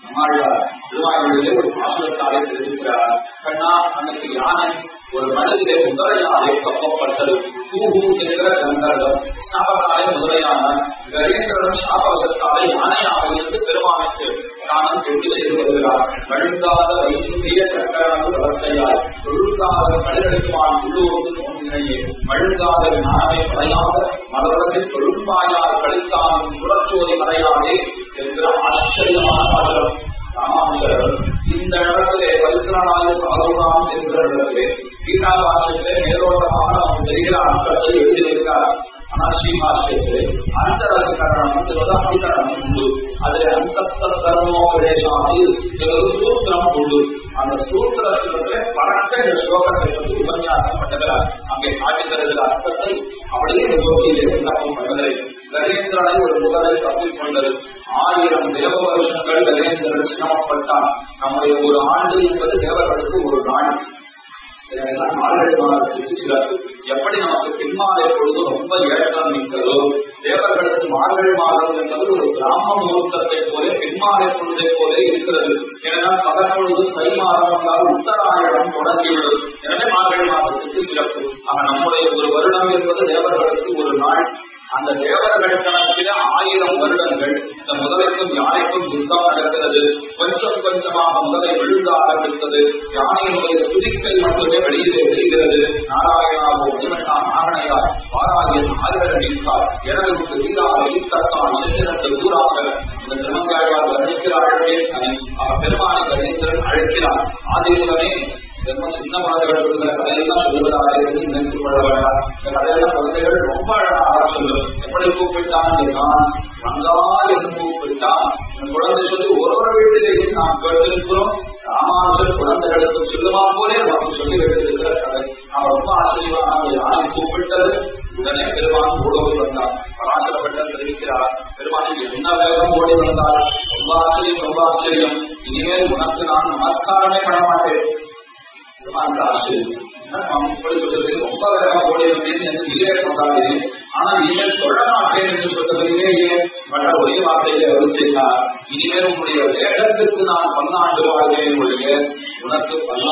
நம்மாழ்வார் திருவாரூரிலே ஒரு அன்னைக்கு யானை ஒரு மனதிலே முதலையாலே கப்பப்பட்டது. தூஹூ என்கிற கந்தர்வம் சாபத்தாலே முதலையான கரேந்திரன் சாபவசத்தாலே யானையாக இருந்து பெருமானுக்கு தானம் தொண்டு செய்து வருகிறார். வழுங்காத வைத்திய சக்கரான வளர்த்தையால் தொழுக்காத மனிதனுக்குமான் உள்ளூருக்கு தோன்றினையே. வழுங்காத ஞானமே படையாத மலரத்தில் தொழும்பாயால் கழித்தாலும் சுழற்சோதி அடையாதே என்ற ஆச்சரியமான பாடலம். சாமானியர்கள் இந்த இடத்திலே பரிசனாலே சாதவனாம் என்ற இடத்திலே கீதா பாஷத்திலே மேலோட்டமாக நாம் தெரிகிற அர்த்தத்தை எழுதியிருக்கிறார். ಅನರ್ಶೀಮಾರ್ ಅಂತರದ ಕರಣದ ಅಧಿಕರಣ ಉಂಟು ಆದರೆ ಅಂತಸ್ಥ ಕರ್ಮೋಪದೇಶ ಕೆಲವು ಸೂತ್ರ ಉಂಟು அந்த சூத்திரத்தினுடைய பறக்கிற ஸ்லோகத்தை வந்து உபன்யாசம் பண்ணுகிறார் அங்கே காட்டுகிறது அர்த்தத்தை அப்படியே கோபியிலே உண்டாக்கம் பண்ணுவதை கணேந்திரனை ஒரு முதலை தப்பிக் கொண்டது. ஆயிரம் தேவ வருஷங்கள் கணேந்திரன் சிரமப்பட்டான். நம்முடைய ஒரு ஆண்டு என்பது தேவர்களுக்கு ஒரு நாள். இதெல்லாம் மார்கழி மாதத்துக்கு சிறப்பு எப்படி நமக்கு பின்மாலை பொழுது ரொம்ப ஏற்றம் மிக்கதோ தேவர்களுக்கு மார்கழி மாதம் என்பது ஒரு கிராம முகூர்த்தத்தை போல பின்மாலை பொழுதை போல இருக்கிறது. ஏனென்றால் பகல் பொழுது தை மாதம் என்றால் உத்தராயணம் தொடங்கிவிடும். எனவே மார்கழி மாதத்துக்கு சிறப்பு. ஆக நம்முடைய ஒரு வருடம் என்பது தேவர்களுக்கு ஒரு நாள். அந்த தேவர்கள் கணக்கில ஆயிரம் வருடங்கள் இந்த முதலைக்கும் யானைக்கும் யுத்தம் நடக்கிறது. கொஞ்சம் கொஞ்சமாக முதலை விழுந்த ஆரம்பித்தது. யானையினுடைய துதிக்கை மட்டுமே வெளியிலே தெரிகிறது நாராயணாவோ நிமண்ணா நாகனையா பாராயன் ஆயிரம் நிற்கார் எனது வீராக ஈத்தத்தான் சென்றிருந்த ஊராக இந்த திருமங்காயால் வர்ணிக்கிறார்களே பெருமானை கணேந்திரன் அழைக்கிறார். ஆதிமுகமே ரொம்ப சின்ன குழந்தைகள் சொல்லுகிற கதையெல்லாம் சொல்லுவதாக நினைத்துக் கொள்ள வேண்டாம் இந்த கதையெல்லாம் குழந்தைகள் ரொம்ப அழகாக சொல்லும் எப்படி கூப்பிட்டான் நான் வந்தா என்று கூப்பிட்டான். குழந்தை சொல்லி ஒரு ஒரு நாம் கேட்டிருக்கிறோம். ராமானுஜர் குழந்தைகளுக்கு போலே நமக்கு சொல்லி வைத்திருக்கிற கதை. நான் ரொம்ப ஆச்சரியமாக யானை கூப்பிட்டது உடனே பெருமான் ஓடோடி வந்தார். பராசரப்பட்ட தெரிவிக்கிறார். பெருமானுக்கு என்ன வேகம் ஓடி வந்தார்? ரொம்ப ஆச்சரியம் ரொம்ப ஆச்சரியம். இனிமேல் உனக்கு நான் நமஸ்காரமே பண்ண மாட்டேன். இப்படி சொல்றது ரொம்ப ஓடி வந்தேன் என்று இல்லையே சொன்னாலே ஆனால் இனிமேல் தொழ மாட்டேன் என்று மற்ற ஒரே வார்த்தையில இனிமேல் உங்களுடைய நான் பல்லாண்டு வாழ்கிறேன் ஒழிய உனக்கு பல்லாண்டே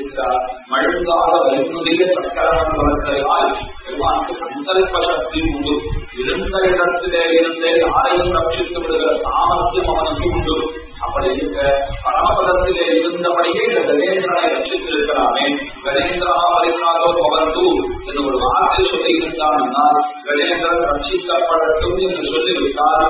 நம்மாழ்வார் தெரிவிக்கிறார் மழுங்காத வலிமுதிய சக்கரவன் பெருமானுக்கு சங்கல்ப சக்தி உண்டு? இருந்த இடத்திலே இருந்தே யாரையும் ரட்சித்து விடுகிற சாமர்த்தியம் அவனுக்கு உண்டு. அப்படி இருக்க பரமபதத்திலே இருந்தபடியே இந்த கஜேந்திரனை ரட்சித்திருக்கிறானே. கஜேந்திரா பரிநாதோ பவந்து என்று ஒரு வார்த்தை சொல்லி இருந்தான் என்றால் கஜேந்திரன் ரட்சிக்கப்படட்டும் என்று சொல்லிவிட்டால்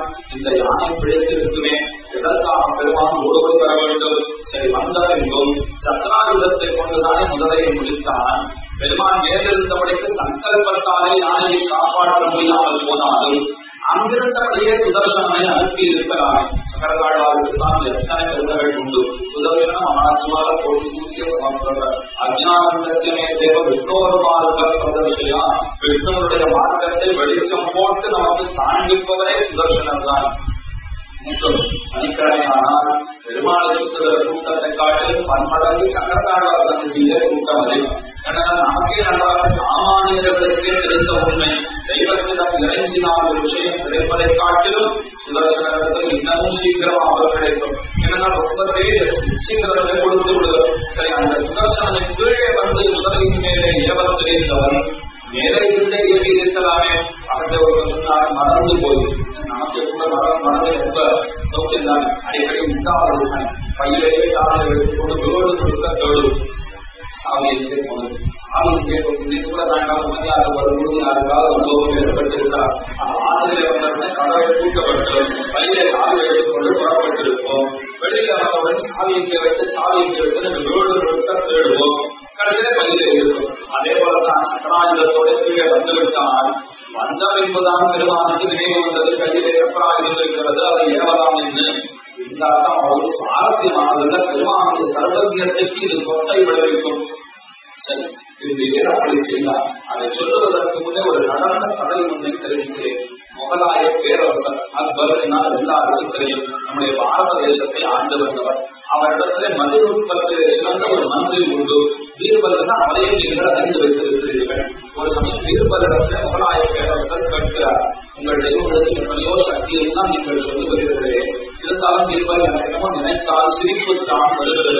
ஒரு சமயம் முகலாய பேரரசர் கேட்கிறார் உங்களுடைய உங்களுக்கு எத்தனையோ தான் நீங்கள் சொல்லி வருகிறீர்களே இருந்தாலும் பீர்பல் என்னமோ நினைத்தால் சிரிப்பு தான் வருகிறது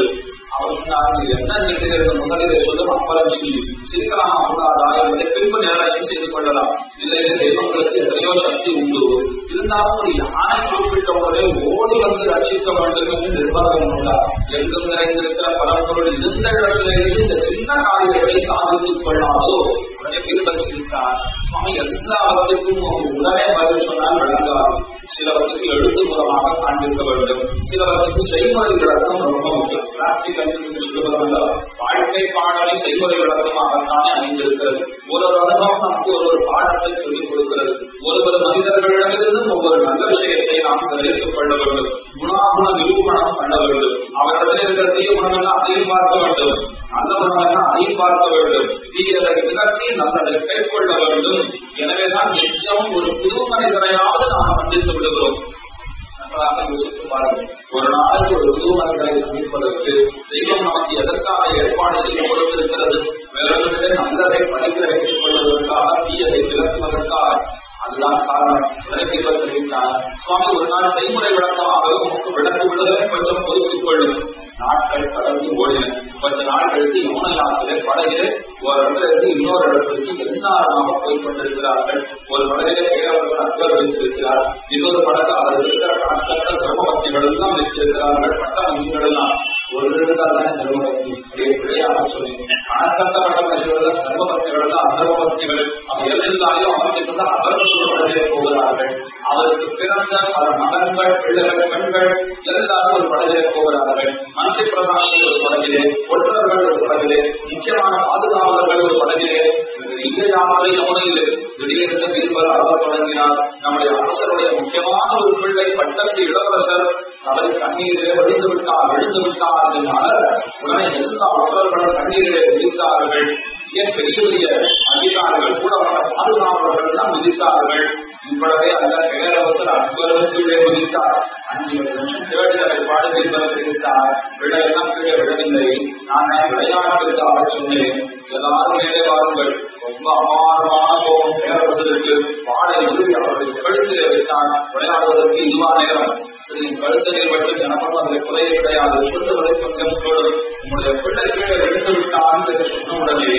விதித்தார்கள். விழித்தார்கள் ஏன் பெரிய அதிகாரிகள் கூட வந்த பாதுகாவலர்கள் தான் விதித்தார்கள். இவ்வளவே அந்த பேரரசர் அக்பரும் விதித்தார். அஞ்சு லட்சம் தேடுதலை பாடு விதித்தார் தெரிவித்தார் விடையெல்லாம் கீழே விடவில்லை. நான் விளையாட்டிற்காக சொன்னேன். எல்லாரும் மேலே வாருங்கள் ரொம்ப அபாரமான கோபம் பேரரசருக்கு பாடை உருவி அவருடைய கழுத்திலே வைத்தான் விளையாடுவதற்கு இதுவா நேரம் சரி கழுத்திலே மட்டும் எனக்கும் அதில் குறைய கிடையாது சொல்லுவதை கொஞ்சம் சொல்லும் உங்களுடைய பிள்ளை கீழே விழுந்து விட்டான் என்று சொன்ன உடனே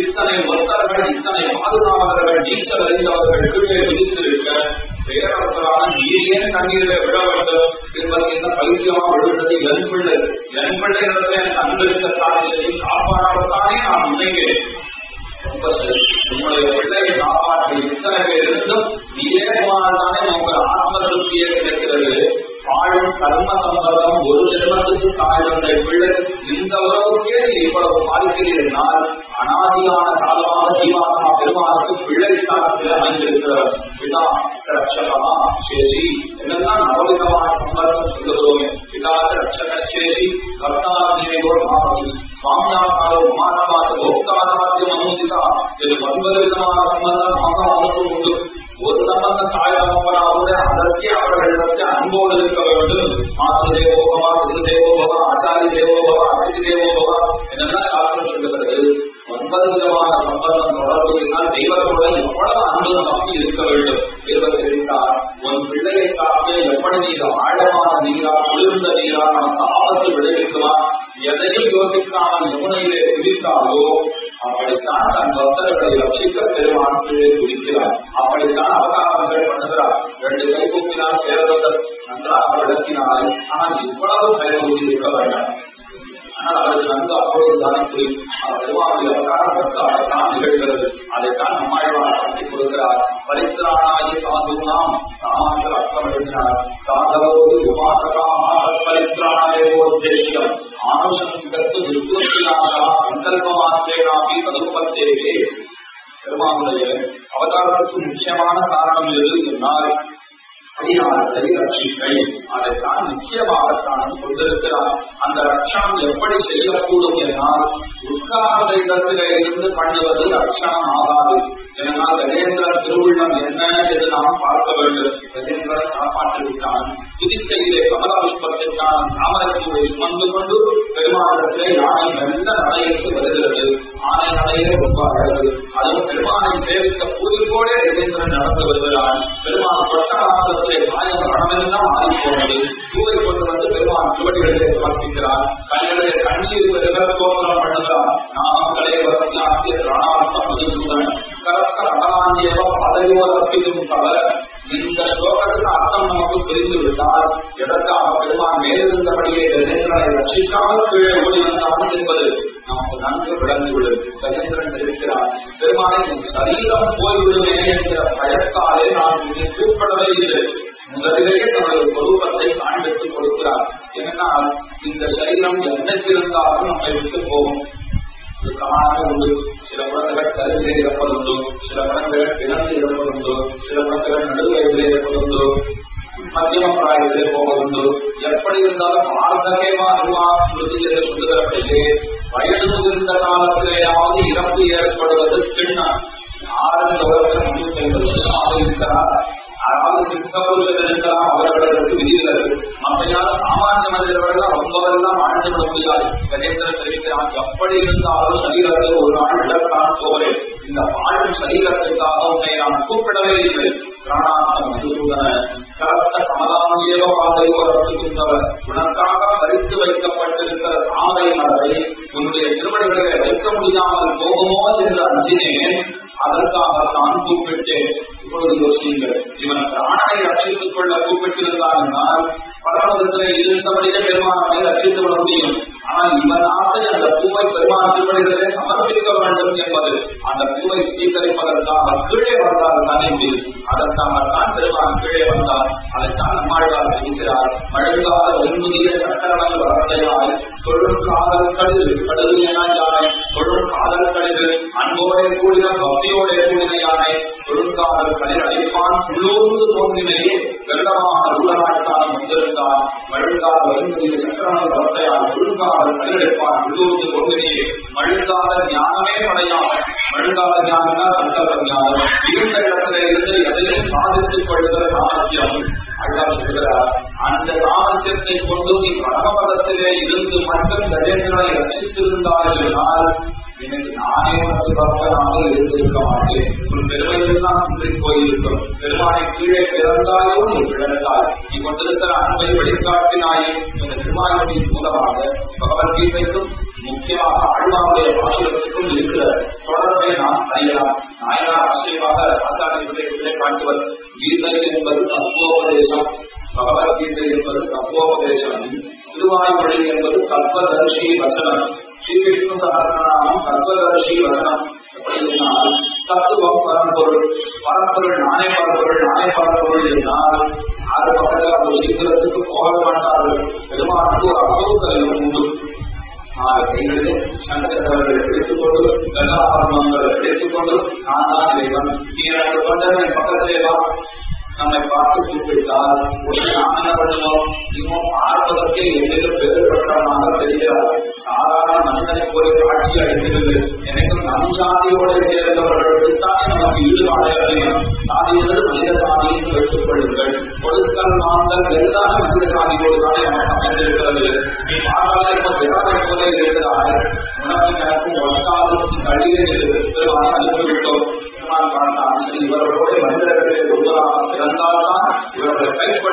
இத்தனை மொத்தர்கள் இத்தனை பாதுகாவலர்கள் நீச்சல் அறிந்தவர்கள் கீழே விதித்திருக்க பேரரசரான நீர் ஏன் தண்ணீரிலே வேண்டும். என்பது என்ன விழுந்தது? என் பிள்ளை என் பிள்ளை எனக்கு அன்பிருக்கத்தானே சரி நான் நினைக்கிறேன். ரொம்ப சரி உங்களுடைய பிள்ளையை காப்பாற்றி இத்தனை பேர் இருந்தும் நீயே போனால்தானே உங்கள் ஆத்ம திருப்தியை கிடைக்கிறது. வாழும் கர்ம சம்பதம் ஒரு ஜென்மத்துக்கு தாழ்ந்த பிள்ளை இந்த உறவுக்கே நீ இவ்வளவு பாதிக்கிறீர்கள் அனாதியான காலமாக ஜீவாத்மா பெருமாளுக்கு பிள்ளை ஸ்தானத்தில் அமைந்திருக்கிறார் பிதா ரட்சகமா சேஷி என்னெல்லாம் நவவிதமான சம்பந்தம் சொல்லுகிறோமே பிதாச்ச ரட்சக சேஷி கர்த்தாத்மேகோ மகாபதி சுவாமியாக்காரோ மகாத்மாச போக்தாசாத்தியம் அனுமதிதா இது ஒன்பது விதமான சம்பந்தம் நமக்கு அவனுக்கும் உண்டு. ஒரு சம்பந்தம் தாய் தகப்பனாவது அதற்கே அவர்களிடத்தில் அன்போடு இருக்க வேண்டும் மாத்திரு தேவோ பவா பிது ஆச்சாரி தேவோ அதிர்ச்சி அதிதி என்னென்ன சாஸ்திரம் சொல்லுகிறது? ஒன்பது விதமான சம்பந்தம் தொடர்பு இருந்தால் தெய்வத்தோட எவ்வளவு அன்பு நமக்கு இருக்க வேண்டும் தெய்வம் தெரிவித்தார். உன் பிள்ளையை காக்க எப்படி நீர் ஆழமான நீரா குளிர்ந்த நீரா நமக்கு ஆபத்து விளைவிக்குமா எதையும் யோசிக்காமல் யமுனையிலே குதித்தாலோ அப்படித்தான் தன் பக்தர்களை ரட்சிக்க பெருமாற்றிலே கீழே குதிக்கிறார். அப்படித்தான் அவதாரங்கள் பண்ணுகிறார். ரெண்டு கை கூப்பினால் பேரரசர் நன்றாக விளக்கினார். ஆனால் இவ்வளவு பயன்படுத்தி இருக்க வேண்டாம். ஆனால் அவரது நன்கு அப்பொழுதுதானே புரியும் அவர் காணப்பட்டால் தான் நிகழ்கிறது அதைத்தான் நம்மாழ்வார் காட்டிக் கொடுக்கிறார் பரித்திராணாய சாதுகுணாம் ராமாசர் அர்த்தம் எழுதினார் சாதவோடு பரித்திராணாய உத்தேசியம் ஆனுஷங்கத்து விருத்தினாகா சங்கல்பமாத்தேனாபி சதுபத்தேகே அவதாரத்துக்கு முக்கியமான காரணம் எது சொன்னால் அதிகாரத்தை ரட்சி செய்யக்கூடும் என்றால் உட்கார்ந்த இடத்தில இருந்து பண்ணுவது அக்ஷாமா இருந்தபடி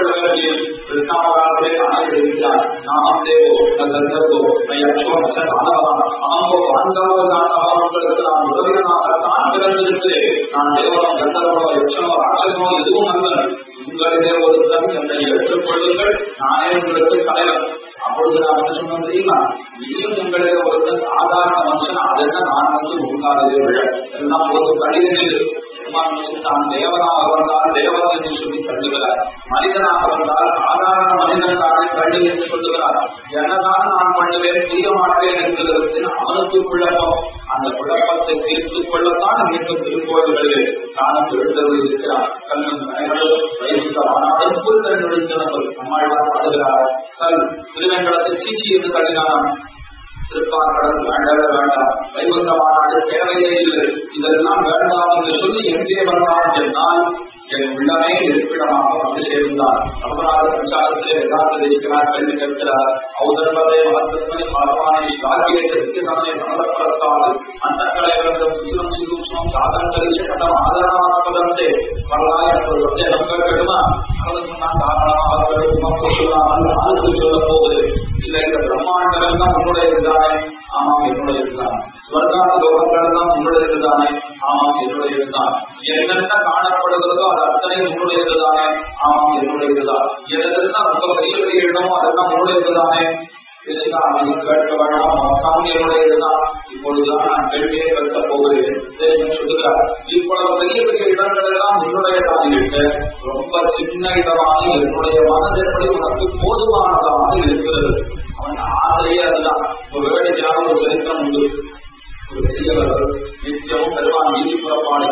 प्रकरण कृष्णा भगवान से आने के विचार नाम देवो नंदर को मैं अक्षो अच्छा जाना वाला हम वो बांधव जाना वाला कृष्णा मुरली ना करतान करने से நான் தேவனும் கந்தர்வோ யட்சமோ ராட்சசமோ எதுவும் அல்ல உங்களிலே ஒரு தன் என்னை ஏற்றுக் கொள்ளுங்கள் நானே உங்களுக்கு தலைவர் அப்பொழுது நான் என்ன சொன்ன தெரியுமா நீயும் உங்களிலே ஒருத்தன் சாதாரண மனுஷன் அதெல்லாம் நான் வந்து உருகாததே எல்லாம் ஒரு கடிதம் பெருமான் யோசித்தான் தேவனாக வந்தால் தேவன் என்று சொல்லி தள்ளுகிறார் மனிதனாக வந்தால் சாதாரண மனிதன் தானே கண்டு என்று சொல்லுகிறார். என்னதான் நான் பண்ணுவேன் செய்ய மாட்டேன் என்கிறது அவனுக்கு குழப்பம். அந்த குழப்பத்தை தீர்த்துக் கொள்ளத்தான் மீண்டும் திருக்கோயில்களில் தானும் எழுந்தருள் இருக்கிறார். கண்ணன் கனைகளும் வைகுந்த புரிதல் புல்தன் நுழைந்தனர்கள் நம்மாழ்வார் பாடுகிறார் கல் திருவேங்கடத்தை சீச்சி என்று தள்ளினான் திருப்பாக்கடல் வேண்டவே வேண்டாம். வைகுந்த மாநாடு தேவையே இல்லை. இதெல்லாம் வேண்டாம் என்று சொல்லி எங்கே வரலாம் என்றால் என் உள்ளமே இருப்பிடமாக வந்து சேர்ந்தார். ரமணாத பிரச்சாரத்திலே வேதாந்த தேசிகனார் கேள்வி கேட்கிறார். ஔதர்வதே மகத்மனி பரமானி ஸ்லாகிய சத்திய சமய அந்த கலைகளும் சுசிலம் சிதூக்ஷம் சாதனங்களிஷ கதம் ஆதரணாஸ்பதந்தே வரலாறு எனக்கு வந்து நம்ம கேட்கணுமா அவன் சொன்னான் தாராளமாக ஆளுக்கு சொல்ல போகுது இல்ல இந்த பிரம்மாண்டம் தான் உன்னுடைய தானே ஆமாம் என்னுடைய இதுதான் ஸ்வர்கான லோகங்கள் எல்லாம் உன்னுடைய தானே ஆமாம் என்னுடைய இதுதான் என்னென்ன காணப்படுகிறதோ அது அத்தனை உன்னுடைய தானே ஆமாம் என்னுடைய இதுதான் எதெல்லாம் ரொம்ப பெரிய பெரிய இடமோ அதெல்லாம் உன்னுடைய இதுதானே பேசினால் கேட்க வேண்டாம் என்னுடைய இப்பொழுதுதான் நான் கேள்வியை கேட்க போகிறேன் சொல்லுகிறார் பெரிய பெரிய இடங்கள் எல்லாம் இருக்கு ரொம்ப சின்ன இடமாக என்னுடைய மனது எப்படி உனக்கு போதுமானதாக இருக்கிறது அவன் ஆசையே அதுதான் ஒரு வேலை ஒரு சரித்திரம் உண்டு ஒரு நித்தியமும் பெருமான் நீதி புறப்பாடு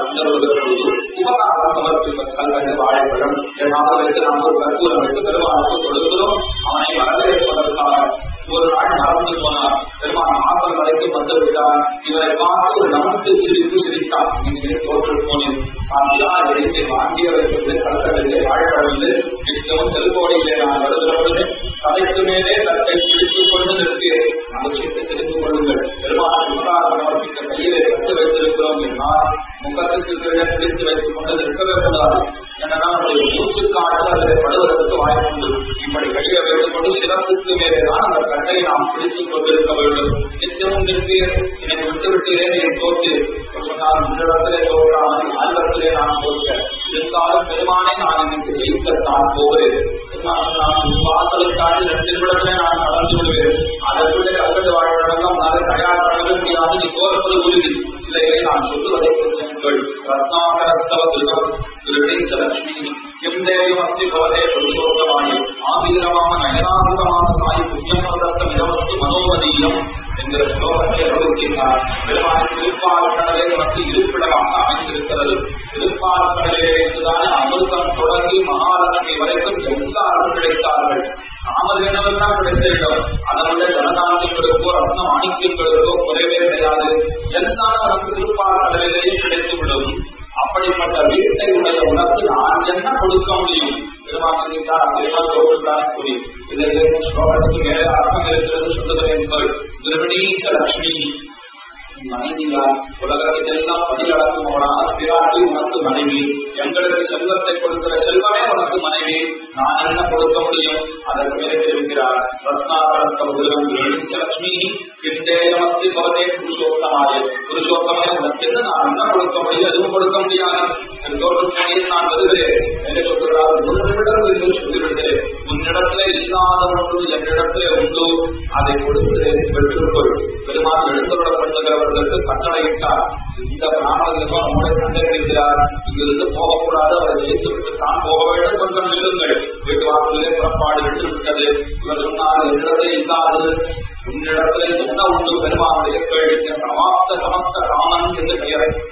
உபகாரம் சமர்ப்பிப்ப கல்வெட்டு வாழைப்பழம் ஏதாவது வைத்து நாம் ஒரு கற்பூரம் வைத்து பெருமானுக்கு கொடுக்கிறோம் அவனை வரவேற்பதற்காக ஒரு நாள் நடந்து போனார் பெருமான் ஆசல் வரைக்கும் வந்து இவரை பார்த்து ஒரு நமக்கு சிரிப்பு சிரித்தார் நீங்களே தோற்று போனேன் பாத்தியா இதை வாங்கியவர்களுக்கு கலக்கவில்லை வாழைப்படவில்லை நித்தியமும் தெருக்கோடியிலே நான் வருகிற பொழுது தலைக்கு மேலே பிடித்துக் கொண்டு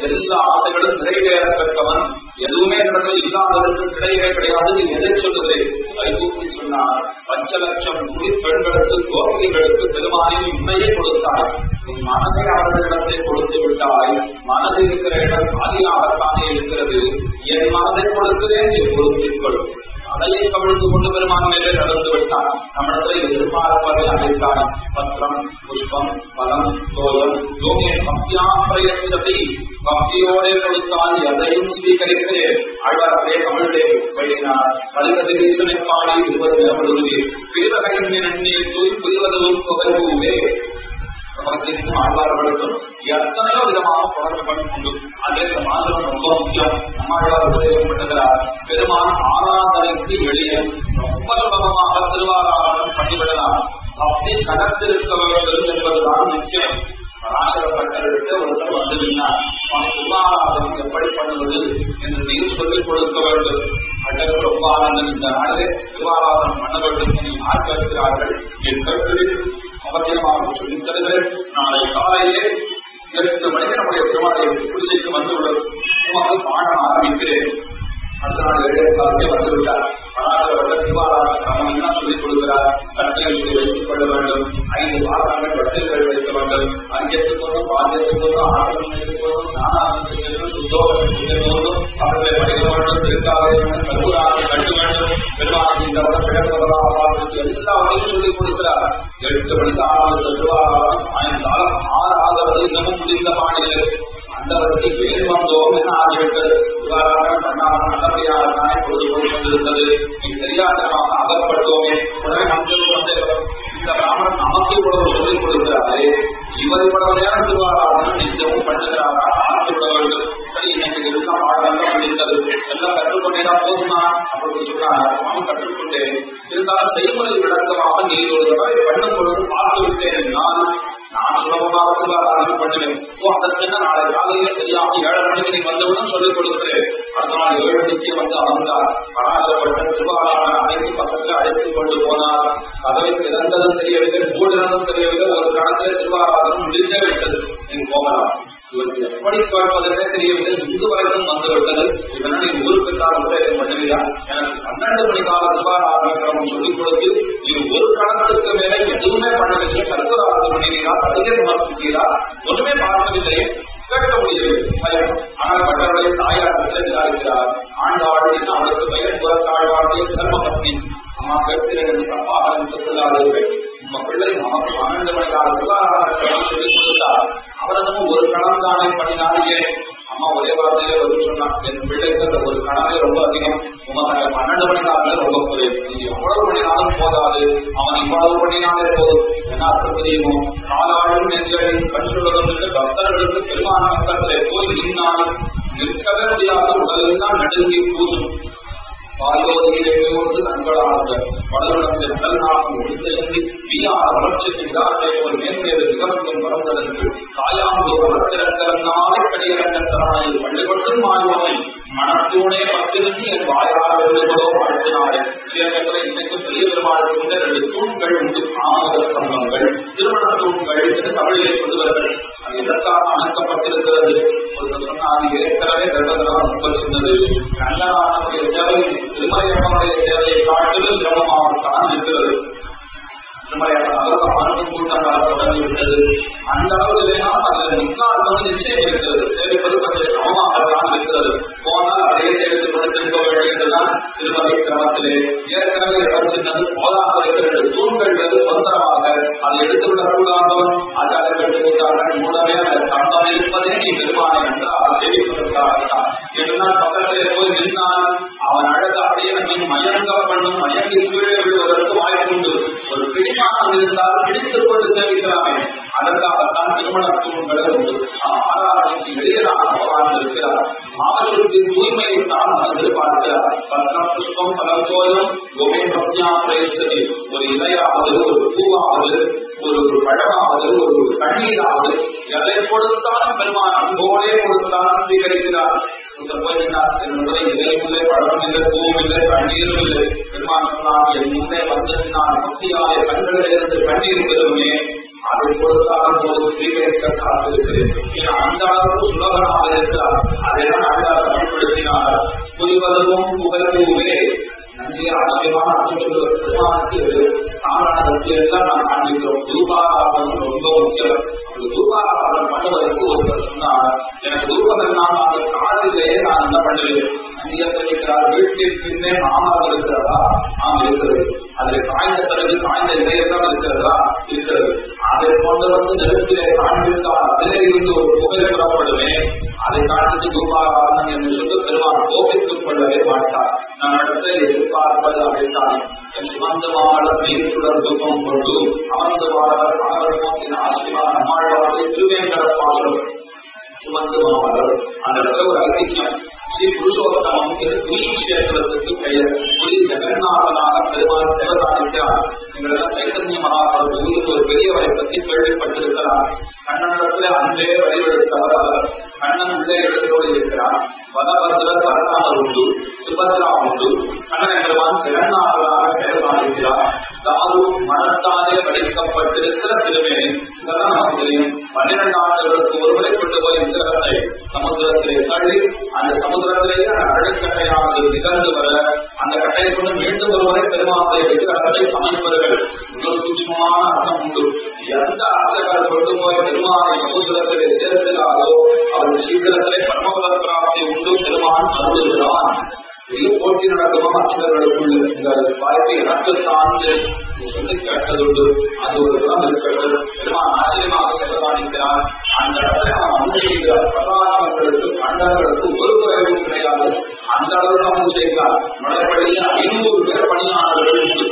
எல்லா ஆசைகளும் நிறைவேற பெற்றவன் எதுவுமே இடத்தில் இல்லாததற்கு கிடையவே கிடையாது. நீ எதை சொல்லுது கைகூப்பி சொன்னார் பஞ்ச லட்சம் சுலபமாக திருவாராதனம் பண்ணுவேன் ஓ அதற்கு நாளை காலையில சரியாக ஏழரை மணிக்கு நீ வந்தவுடன் சொல்லிக் கொடுக்கிறேன். அடுத்த நாள் ஏழு மணிக்கு வந்து அமர்ந்தார். அழைத்து பக்கத்தில் அழைத்துக் கொண்டு போனார். கதவை திறந்ததும் தெரியவில்லை மூடினதும் தெரியவில்லை. ஒரு கணக்கில் திருவாராதனம் முடிந்தே விட்டது. நீங்க போகலாம் இவருக்கு எப்படி பார்ப்பதற்கே தெரியவில்லை இந்து வரைக்கும் வந்து இதனால் நீ ஊருக்கு காலம் கூட பண்ணுவியா எனக்கு பன்னெண்டு மணி கால ஆரம்பிக்கிறோம் சொல்லிக் கொடுத்து நீ ஒரு காலத்துக்கு மேலே எதுவுமே பண்ணவில்லை. கற்பூராதனம் பண்ணினீரா தடையை விமர்சித்தீரா ஒன்றுமே பார்க்கவில்லை. கேட்க முடியவில்லை. பயம் ஆனால் மற்றவர்களை தாயார் விசாரிக்கிறார். ஆண்டாள் என்று அவருக்கு பெயர் புறத்தாழ்வாருடைய தர்மபத்னி அம்மா கேட்கிறேன் என்று தப்பாக நினைத்துக் கொள்ளாதீர்கள் நம்ம பிள்ளை நமக்கு பன்னெண்டு மணி கால திருவாராதனம் சொல்லிக் அவரதும் ஒரு கணம் தானே பண்ணினாலே அம்மா ஒரே வார்த்தையிலே பதில் சொன்னான் என் பிள்ளைக்கு அந்த ஒரு கணமே ரொம்ப அதிகம். உமக்கு பன்னெண்டு மணி காலத்துல ரொம்ப குறையும் நீ எவ்வளவு பண்ணினாலும் போதாது. அவன் இவ்வளவு பண்ணினாலே போதும். என்ன அர்த்தம் தெரியுமோ? நாலாளும் நெஞ்சலின் கண் சொல்வதும் என்று பக்தர்களுக்கு பெருமான பக்கத்திலே போய் நின்னால் நிற்கவே முடியாத தான் நடுங்கி பூசும். பாயோதியிலே போது கண்களாக உடல் நாகம் ஒழித்த சந்தி வீணான வளர்ச்சிக்கு ஒரு மேன்மேறு மிகவும் பறந்ததற்கு தாயாம்பு வளர்த்திறந்தாலே கடியரங்கன் தராணையில் பள்ளி கொண்டும் பத்திருந்து என் வாயார விழுந்ததோ வாழ்த்தினாரே. பெரிய பெருமாளுக்கு ரெண்டு தூண்கள் உண்டு ஆமத சம்பங்கள் திருமண தூண்கள் என்று தமிழிலே சொல்லுவார்கள். அது எதற்காக அமைக்கப்பட்டிருக்கிறது சொன்னால் ஏற்கனவே கர்ப்பகிரகம் சொன்னது. சின்னது திருமலையம்மனுடைய தேவையை காட்டிலும் சிரமமாக தான் இருக்கிறது திருமலையம்மன் அனுப்பும் கூட்டங்களாக தொடங்கி விட்டது அந்த அளவுக்கு வேணால் அதில் நிற்காது வந்து நிச்சயம் இருக்கிறது சேவைப்பது கொஞ்சம் சிரமமாகத்தான் இருக்கிறது போனால் அதே சேவைத்து கொடுத்திருக்க வேண்டியதுதான் திருமலை கிரமத்திலே ஏற்கனவே இடம் சின்னது போதாக இருக்கிறது தூண்கள் வெகு சொந்தமாக அதை எடுத்து விடக்கூடாதோ கூட்டார்கள் மூலமே தந்தம் இருப்பதே நீ பெருமானை என்றால் சேவிப்பதற்காகத்தான் என்றால் பக்கத்திலே போய் நின்றால் அவன் அழகு அப்படியே நம்மை மயங்க பண்ணும் மயங்கி கீழே விழுவதற்கு வாய்ப்பு உண்டு ஒரு பிடிமானம் இருந்தால் பிடித்துக் எனக்கு சார்ந்து சொல்லி கேட்டதுண்டு அது ஒரு குணம் இருக்கிறது. பெருமான் ஆச்சரியமாக பிரதானிக்கிறார் அந்த இடத்துல அவன் வந்து செய்கிறார். பிரதானங்களுக்கு கண்டங்களுக்கு ஒரு குறைவும் கிடையாது. அந்த அளவுக்கு வந்து செய்கிறார். மலைப்படியில் ஐநூறு பேர் பணியாளர்கள் உண்டு.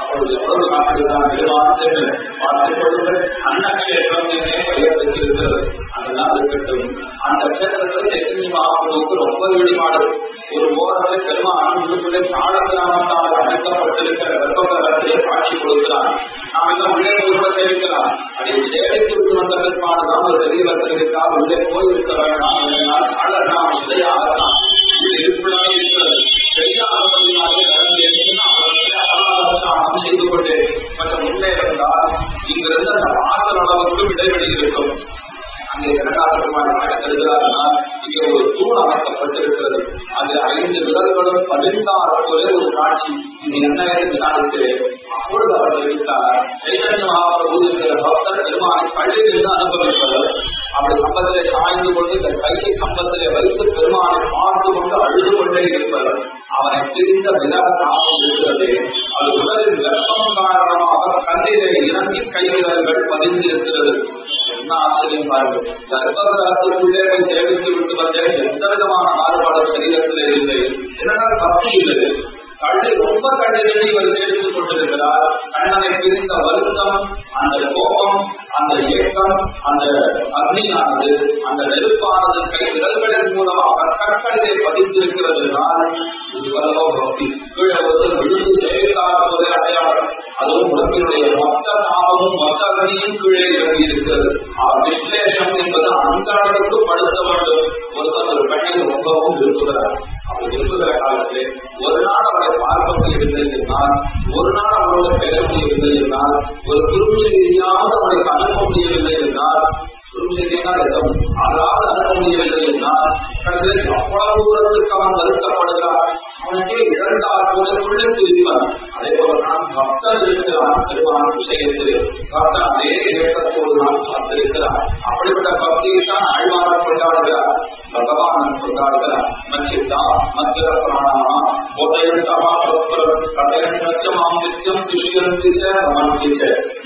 அப்பொழுது எவ்வளவு சாப்பிடுகிறார் பெருமாள் பார்த்துக்கொண்டு அன்னக்ஷேத்திரம் என்னே பயிர் வைத்திருக்கிறது அதெல்லாம் இருக்கட்டும். அந்த கஷேத்திரத்தில் சைத்தன்ய மகாபிரபுக்கு ரொம்ப ஈடுபாடு ஒரு ஓரத்தில் பெருமாள் உள்ளுக்குள்ளே சாட கிராமத்தால் அழைக்கப்பட்டிருக்கிற கர்ப்பகரத்திலே காட்சி கொடுக்கிறான் நாம் எல்லாம் உள்ளே கூட சேவிக்கலாம் அதை சேவித்து விட்டு வந்த பிற்பாடுதான் ஒரு பெரியவர் தெரிவித்தால் உள்ளே போய் இருக்க வேண்டாம் என்றால் சாட கிராமம் இது இருப்பிடமே இருக்கிறது. சரியானபடியாக செய்து கொண்டு கொஞ்சம் முன்னே இருந்தால் இங்கிருந்து அந்த வாசல் அளவுக்கு இடைவெளி இருக்கும் அங்கே இரண்டாவது நடக்கிறார்கள் இங்கே ஒரு தூண் அமைக்கப்பட்டிருக்கிறது. அதில் ஐந்து விரல்களும் பதினாறு போல ஒரு காட்சி. இது என்ன என்று அப்பொழுது அவர் தெரிவித்தார் சைதன்ய மகாபிரபு என்கிற பக்தர் பெருமானை பள்ளியிலிருந்து அனுபவிப்பவர். அப்படி கம்பத்திலே சாய்ந்து கொண்டு இந்த கையை கம்பத்திலே வைத்து பெருமானை பார்த்து கொண்டு அழுது கொண்டே இருப்பவர். அவனை பிரிந்த விரக தாபம் இருக்கிறது. அது உடலின் வெப்பம் காரணமாக கண்ணிலே இறங்கி கை விரல்கள் பதிந்து இருக்கிறது என்ன ஆச்சரியம் பாருங்கள் கர்ப்பகிரகத்துக்குள்ளே போய் சேவித்து விட்டு வந்தேன் எந்த விதமான மாறுபாடும் சரீரத்திலே இல்லை. இதனால் பக்தி இல்லை கண்ணை ரொம்ப கண்ணிலே இவர் சேர்த்துக் கொண்டிருக்கிறார். கண்ணனை பிரிந்த வருத்தம் அந்த கோபம் அந்த ஏக்கம் அந்த அக்னியானது அந்த நெருப்பானது கை விரல்களின் மூலமாக கற்களிலே பதித்திருக்கிறதுனால் இதுவரவோ பக்தி. கீழே விழுந்து சேவித்தார் அடையாளம். அதுவும் உலகினுடைய மொத்த தாபமும் மொத்த அணியும் கீழே இறங்கி இருக்கிறது. விஸ்லேஷம் என்பது அந்த அளவுக்கு படுத்த வேண்டும். ஒருத்தர் ஒரு பெண்ணை ரொம்பவும் விரும்புகிறார். அவர் இருக்கிற காலத்திலே ஒரு நாள் அவரை பார்க்க முடியவில்லை என்றால் ஒரு நாள் அவரோட பேச முடியவில்லை என்றால் ஒரு குறும் செய்தியாவது அவருக்கு அனுப்ப முடியவில்லை என்றால் குறும் அதாவது அனுப்ப முடியவில்லை என்றால் கடைசியில் அவ்வளவு தூரத்துக்கு அவன் வருத்தப்படுகிறான் அவனுக்கே இரண்டார் போதற்குள்ளே குறிப்பார் போல நான் பக்தர் இருக்கிறான் பெருமான் விஷயத்தில் பக்தர் அதே இயக்கத்தோடு நான் சார்ந்திருக்கிறார் அப்படிப்பட்ட பக்தியை தான் ஆழ்வாரம் கொண்டாடுகிறார் பகவான் கொண்டாடுகிறார் மச்சித்தா மத்திர பிராணாமா போதையந்தமா பரஸ்பரம் கதையன் கச்சமாம் நித்தியம் துஷியந்தி ரமந்தி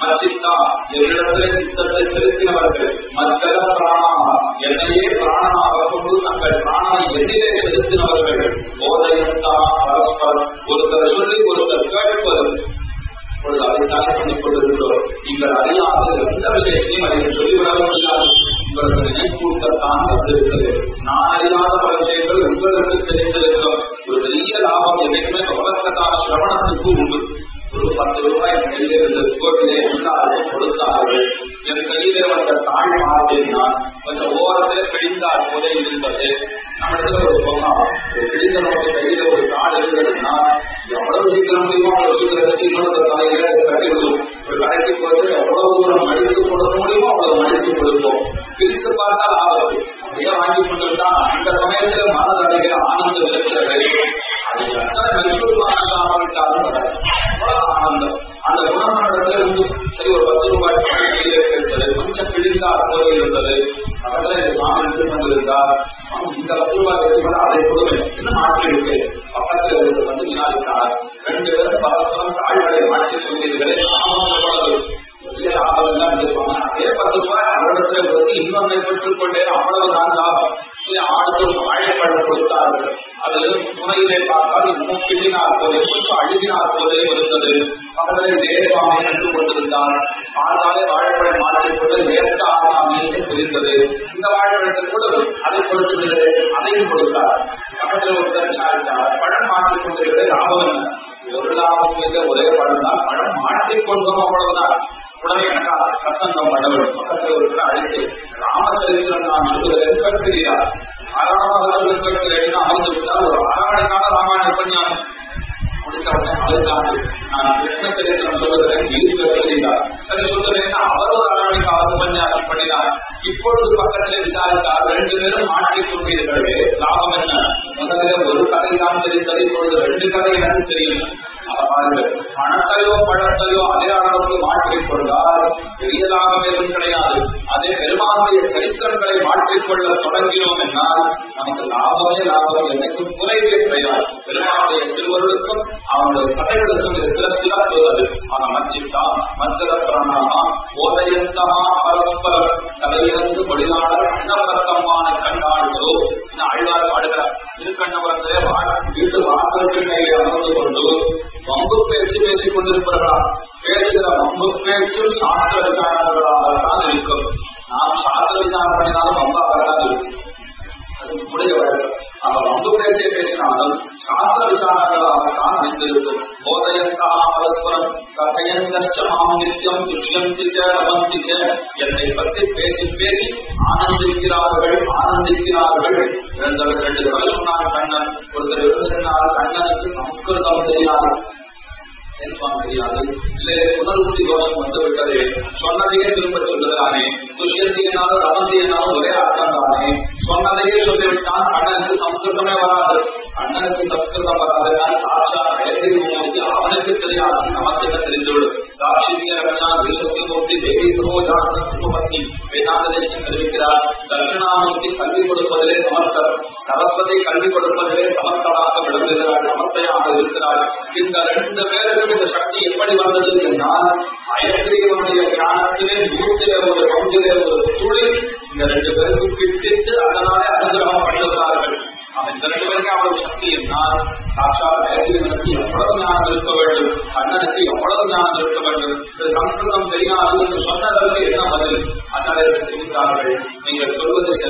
மச்சித்தா என்னிடத்திலே சித்தத்தை செலுத்தினவர்கள் மத்திர பிராணாமா என்னையே பிராணமாக கொண்டு தங்கள் பிராணனை எதிரே செலுத்தினவர்கள் போதையந்தா பரஸ்பரம். ஒருத்தர் சொல்லி ஒருத்தர் கேட்பது இப்பொழுது அதைத்தான் பண்ணிக் கொண்டிருக்கிறோம். நீங்கள் அறியாத எந்த விஷயத்தையும் அதை சொல்லிவிட முடியாது உங்களுக்கு நினைப்பூட்டத்தான் வந்திருக்கிறது. நான் அறியாத பல விஷயங்கள் உங்களுக்கு தெரிந்திருக்கிறோம். ஒரு பெரிய லாபம் என்னைக்குமே பகவத்கதா சிரவணத்துக்கு உண்டு. ஒரு பத்து ரூபாய் என் கையில இருந்த கோவிலே இருந்தார்கள் கொடுத்தார்கள் என் கையிலே வந்த தாழ் பார்த்தேன்னா கொஞ்சம் ஓரத்திலே பிழிந்தார் போலே இருந்தது. நம்மிடத்துல ஒரு பொண்ணா ஒரு பிழிந்த நோட்டு கையில ஒரு தாள் இருந்ததுன்னா எவ்வளவு சீக்கிரம் முடியுமோ அவ்வளவு சீக்கிரத்துக்கு இன்னொரு தலையில கட்டிவிடும் ஒரு கடைக்கு போச்சு எவ்வளவு தூரம் மடித்து கொடுக்க முடியுமோ அவ்வளவு மடித்து கொடுப்போம். பிரித்து பார்த்தால் ஆபத்து அப்படியே வாங்கி கொண்டிருந்தா அந்த சமயத்துல மனதடைகிற ஆனந்தம் இருக்கிறது அது எத்தனை மைசூர் ஆனந்த அவ்வளவு ஆனந்தம். அந்த குணமண்டலத்துல இருந்து சரி ஒரு பத்து ரூபாய் இருந்தது கொஞ்சம் பிடித்தா போல இருந்தது. பக்கத்துல இந்த சாமி இந்த பத்து ரூபாய் வச்சு அதை கொடுமை இன்னும் மாற்றி இருக்கு பக்கத்துல இருந்து வந்து விசாரித்தார் ரெண்டு பேரும் பரஸ்பரம் தாழ்வடை மாற்றி சொன்னீர்களே நாமும் சில ஆபரெல்லாம் இருப்பாங்க அதே பத்து ரூபாய் அவரிடத்துல வந்து இன்னொன்றை பெற்றுக்கொண்டே அவ்வளவுதான் லாபம். சில ஆடுக்கு வாழைப்பழம் கொடுத்தார்கள். அது முறையிலே பார்த்தால் இன்னும் பிடினார் போலே கொஞ்சம் அழுகினார் போலே இருந்தது. அவர்களை தேவாமை நின்று கொண்டிருந்தார் ஆண்டாலே வாழைப்பழம் மாற்றிக் கொண்டு நேர்த்த ஆசாமி என்று தெரிந்தது இந்த வாழைப்பழத்தை கூட அதை கொடுத்திருந்தது அதையும் கொடுத்தார். பக்கத்தில் ஒருத்தர் சாதித்தார் பழம் மாற்றிக் கொண்டிருக்கிறது லாபம் என்ன? ஒரு லாபம் இல்லை ஒரே பழம் தான் பழம் மாற்றிக் கொண்டோம் அவ்வளவுதான். அதனால எனக்கு சத்சங்கம் பண்ண வேண்டும் பக்கத்தில் இருக்கிற அழைத்து ராமச்சரித்திரம் நான் சொல்லுவதற்கு கற்கிறீரா ஆறாவது ஒரு ஆறாவது கால ராமாயண உபன்யாசம். முடித்தவுடனே அழுத்தாண்டு நான் கிருஷ்ணச்சரித்திரம் சொல்லுகிறேன் இது சரி சொல்லுகிறேன் அவர் ஒரு ஆறாவது கால உபன்யாசம் பண்ணினார். இப்பொழுது பக்கத்தில் விசாரித்தார். ரெண்டு பேரும் மாற்றிக் கொண்டீர்களே லாபம் என்ன? முதல்ல ஒரு கதை தான் தெரிந்தது இப்பொழுது ரெண்டு கதை எனக்கு தெரியும். அதை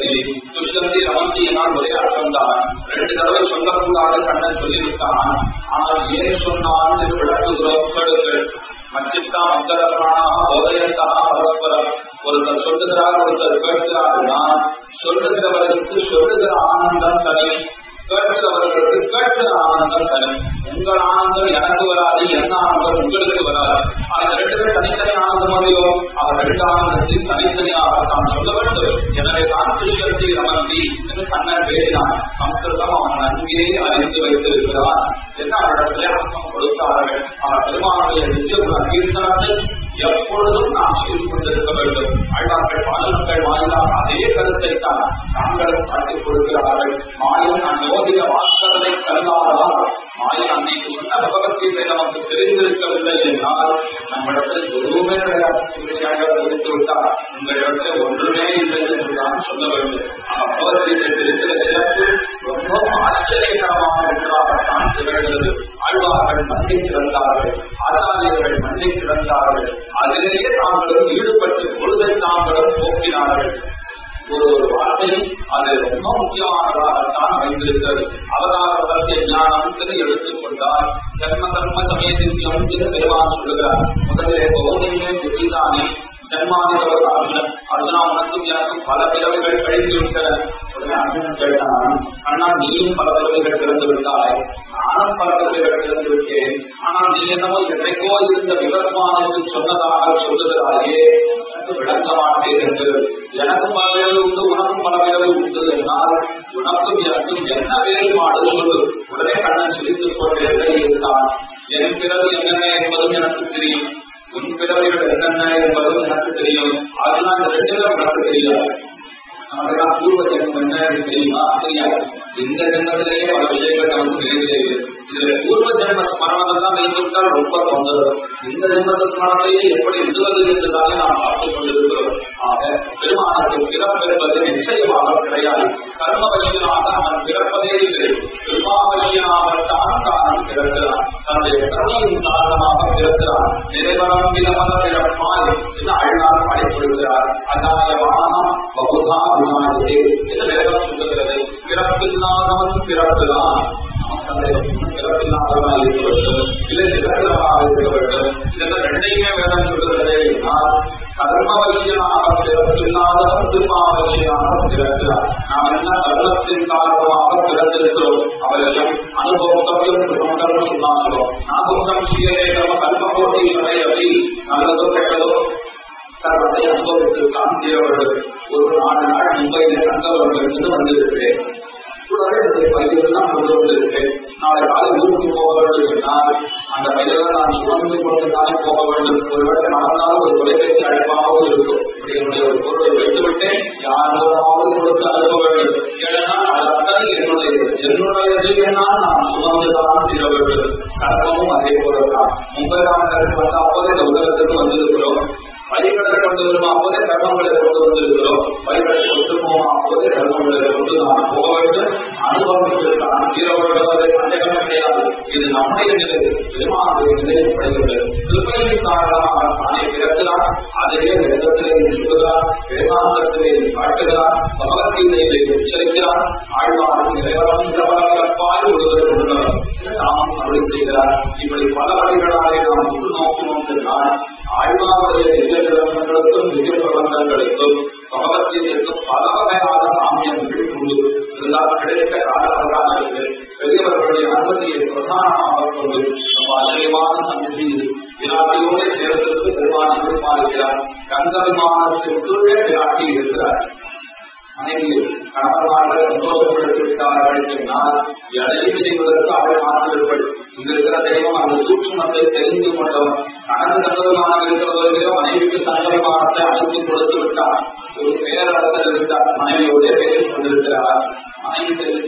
இருக்கிறது கிருஷ்ணனை ரமந்தியினால் ஒரே அழகம்தான் ரெண்டு தடவை சொல்லக்கூடாது கண்ணன் சொல்லிவிட்டான். ஆனால் ஏன் சொன்னான் என்று பிறப்பு என்பது நிச்சயமாக கிடையாது. கர்ம வசதியாக அவன் பிறப்பதே இல்லை.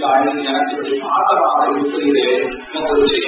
மனைவி தெரிவித்தாள் எனக்கு இப்படி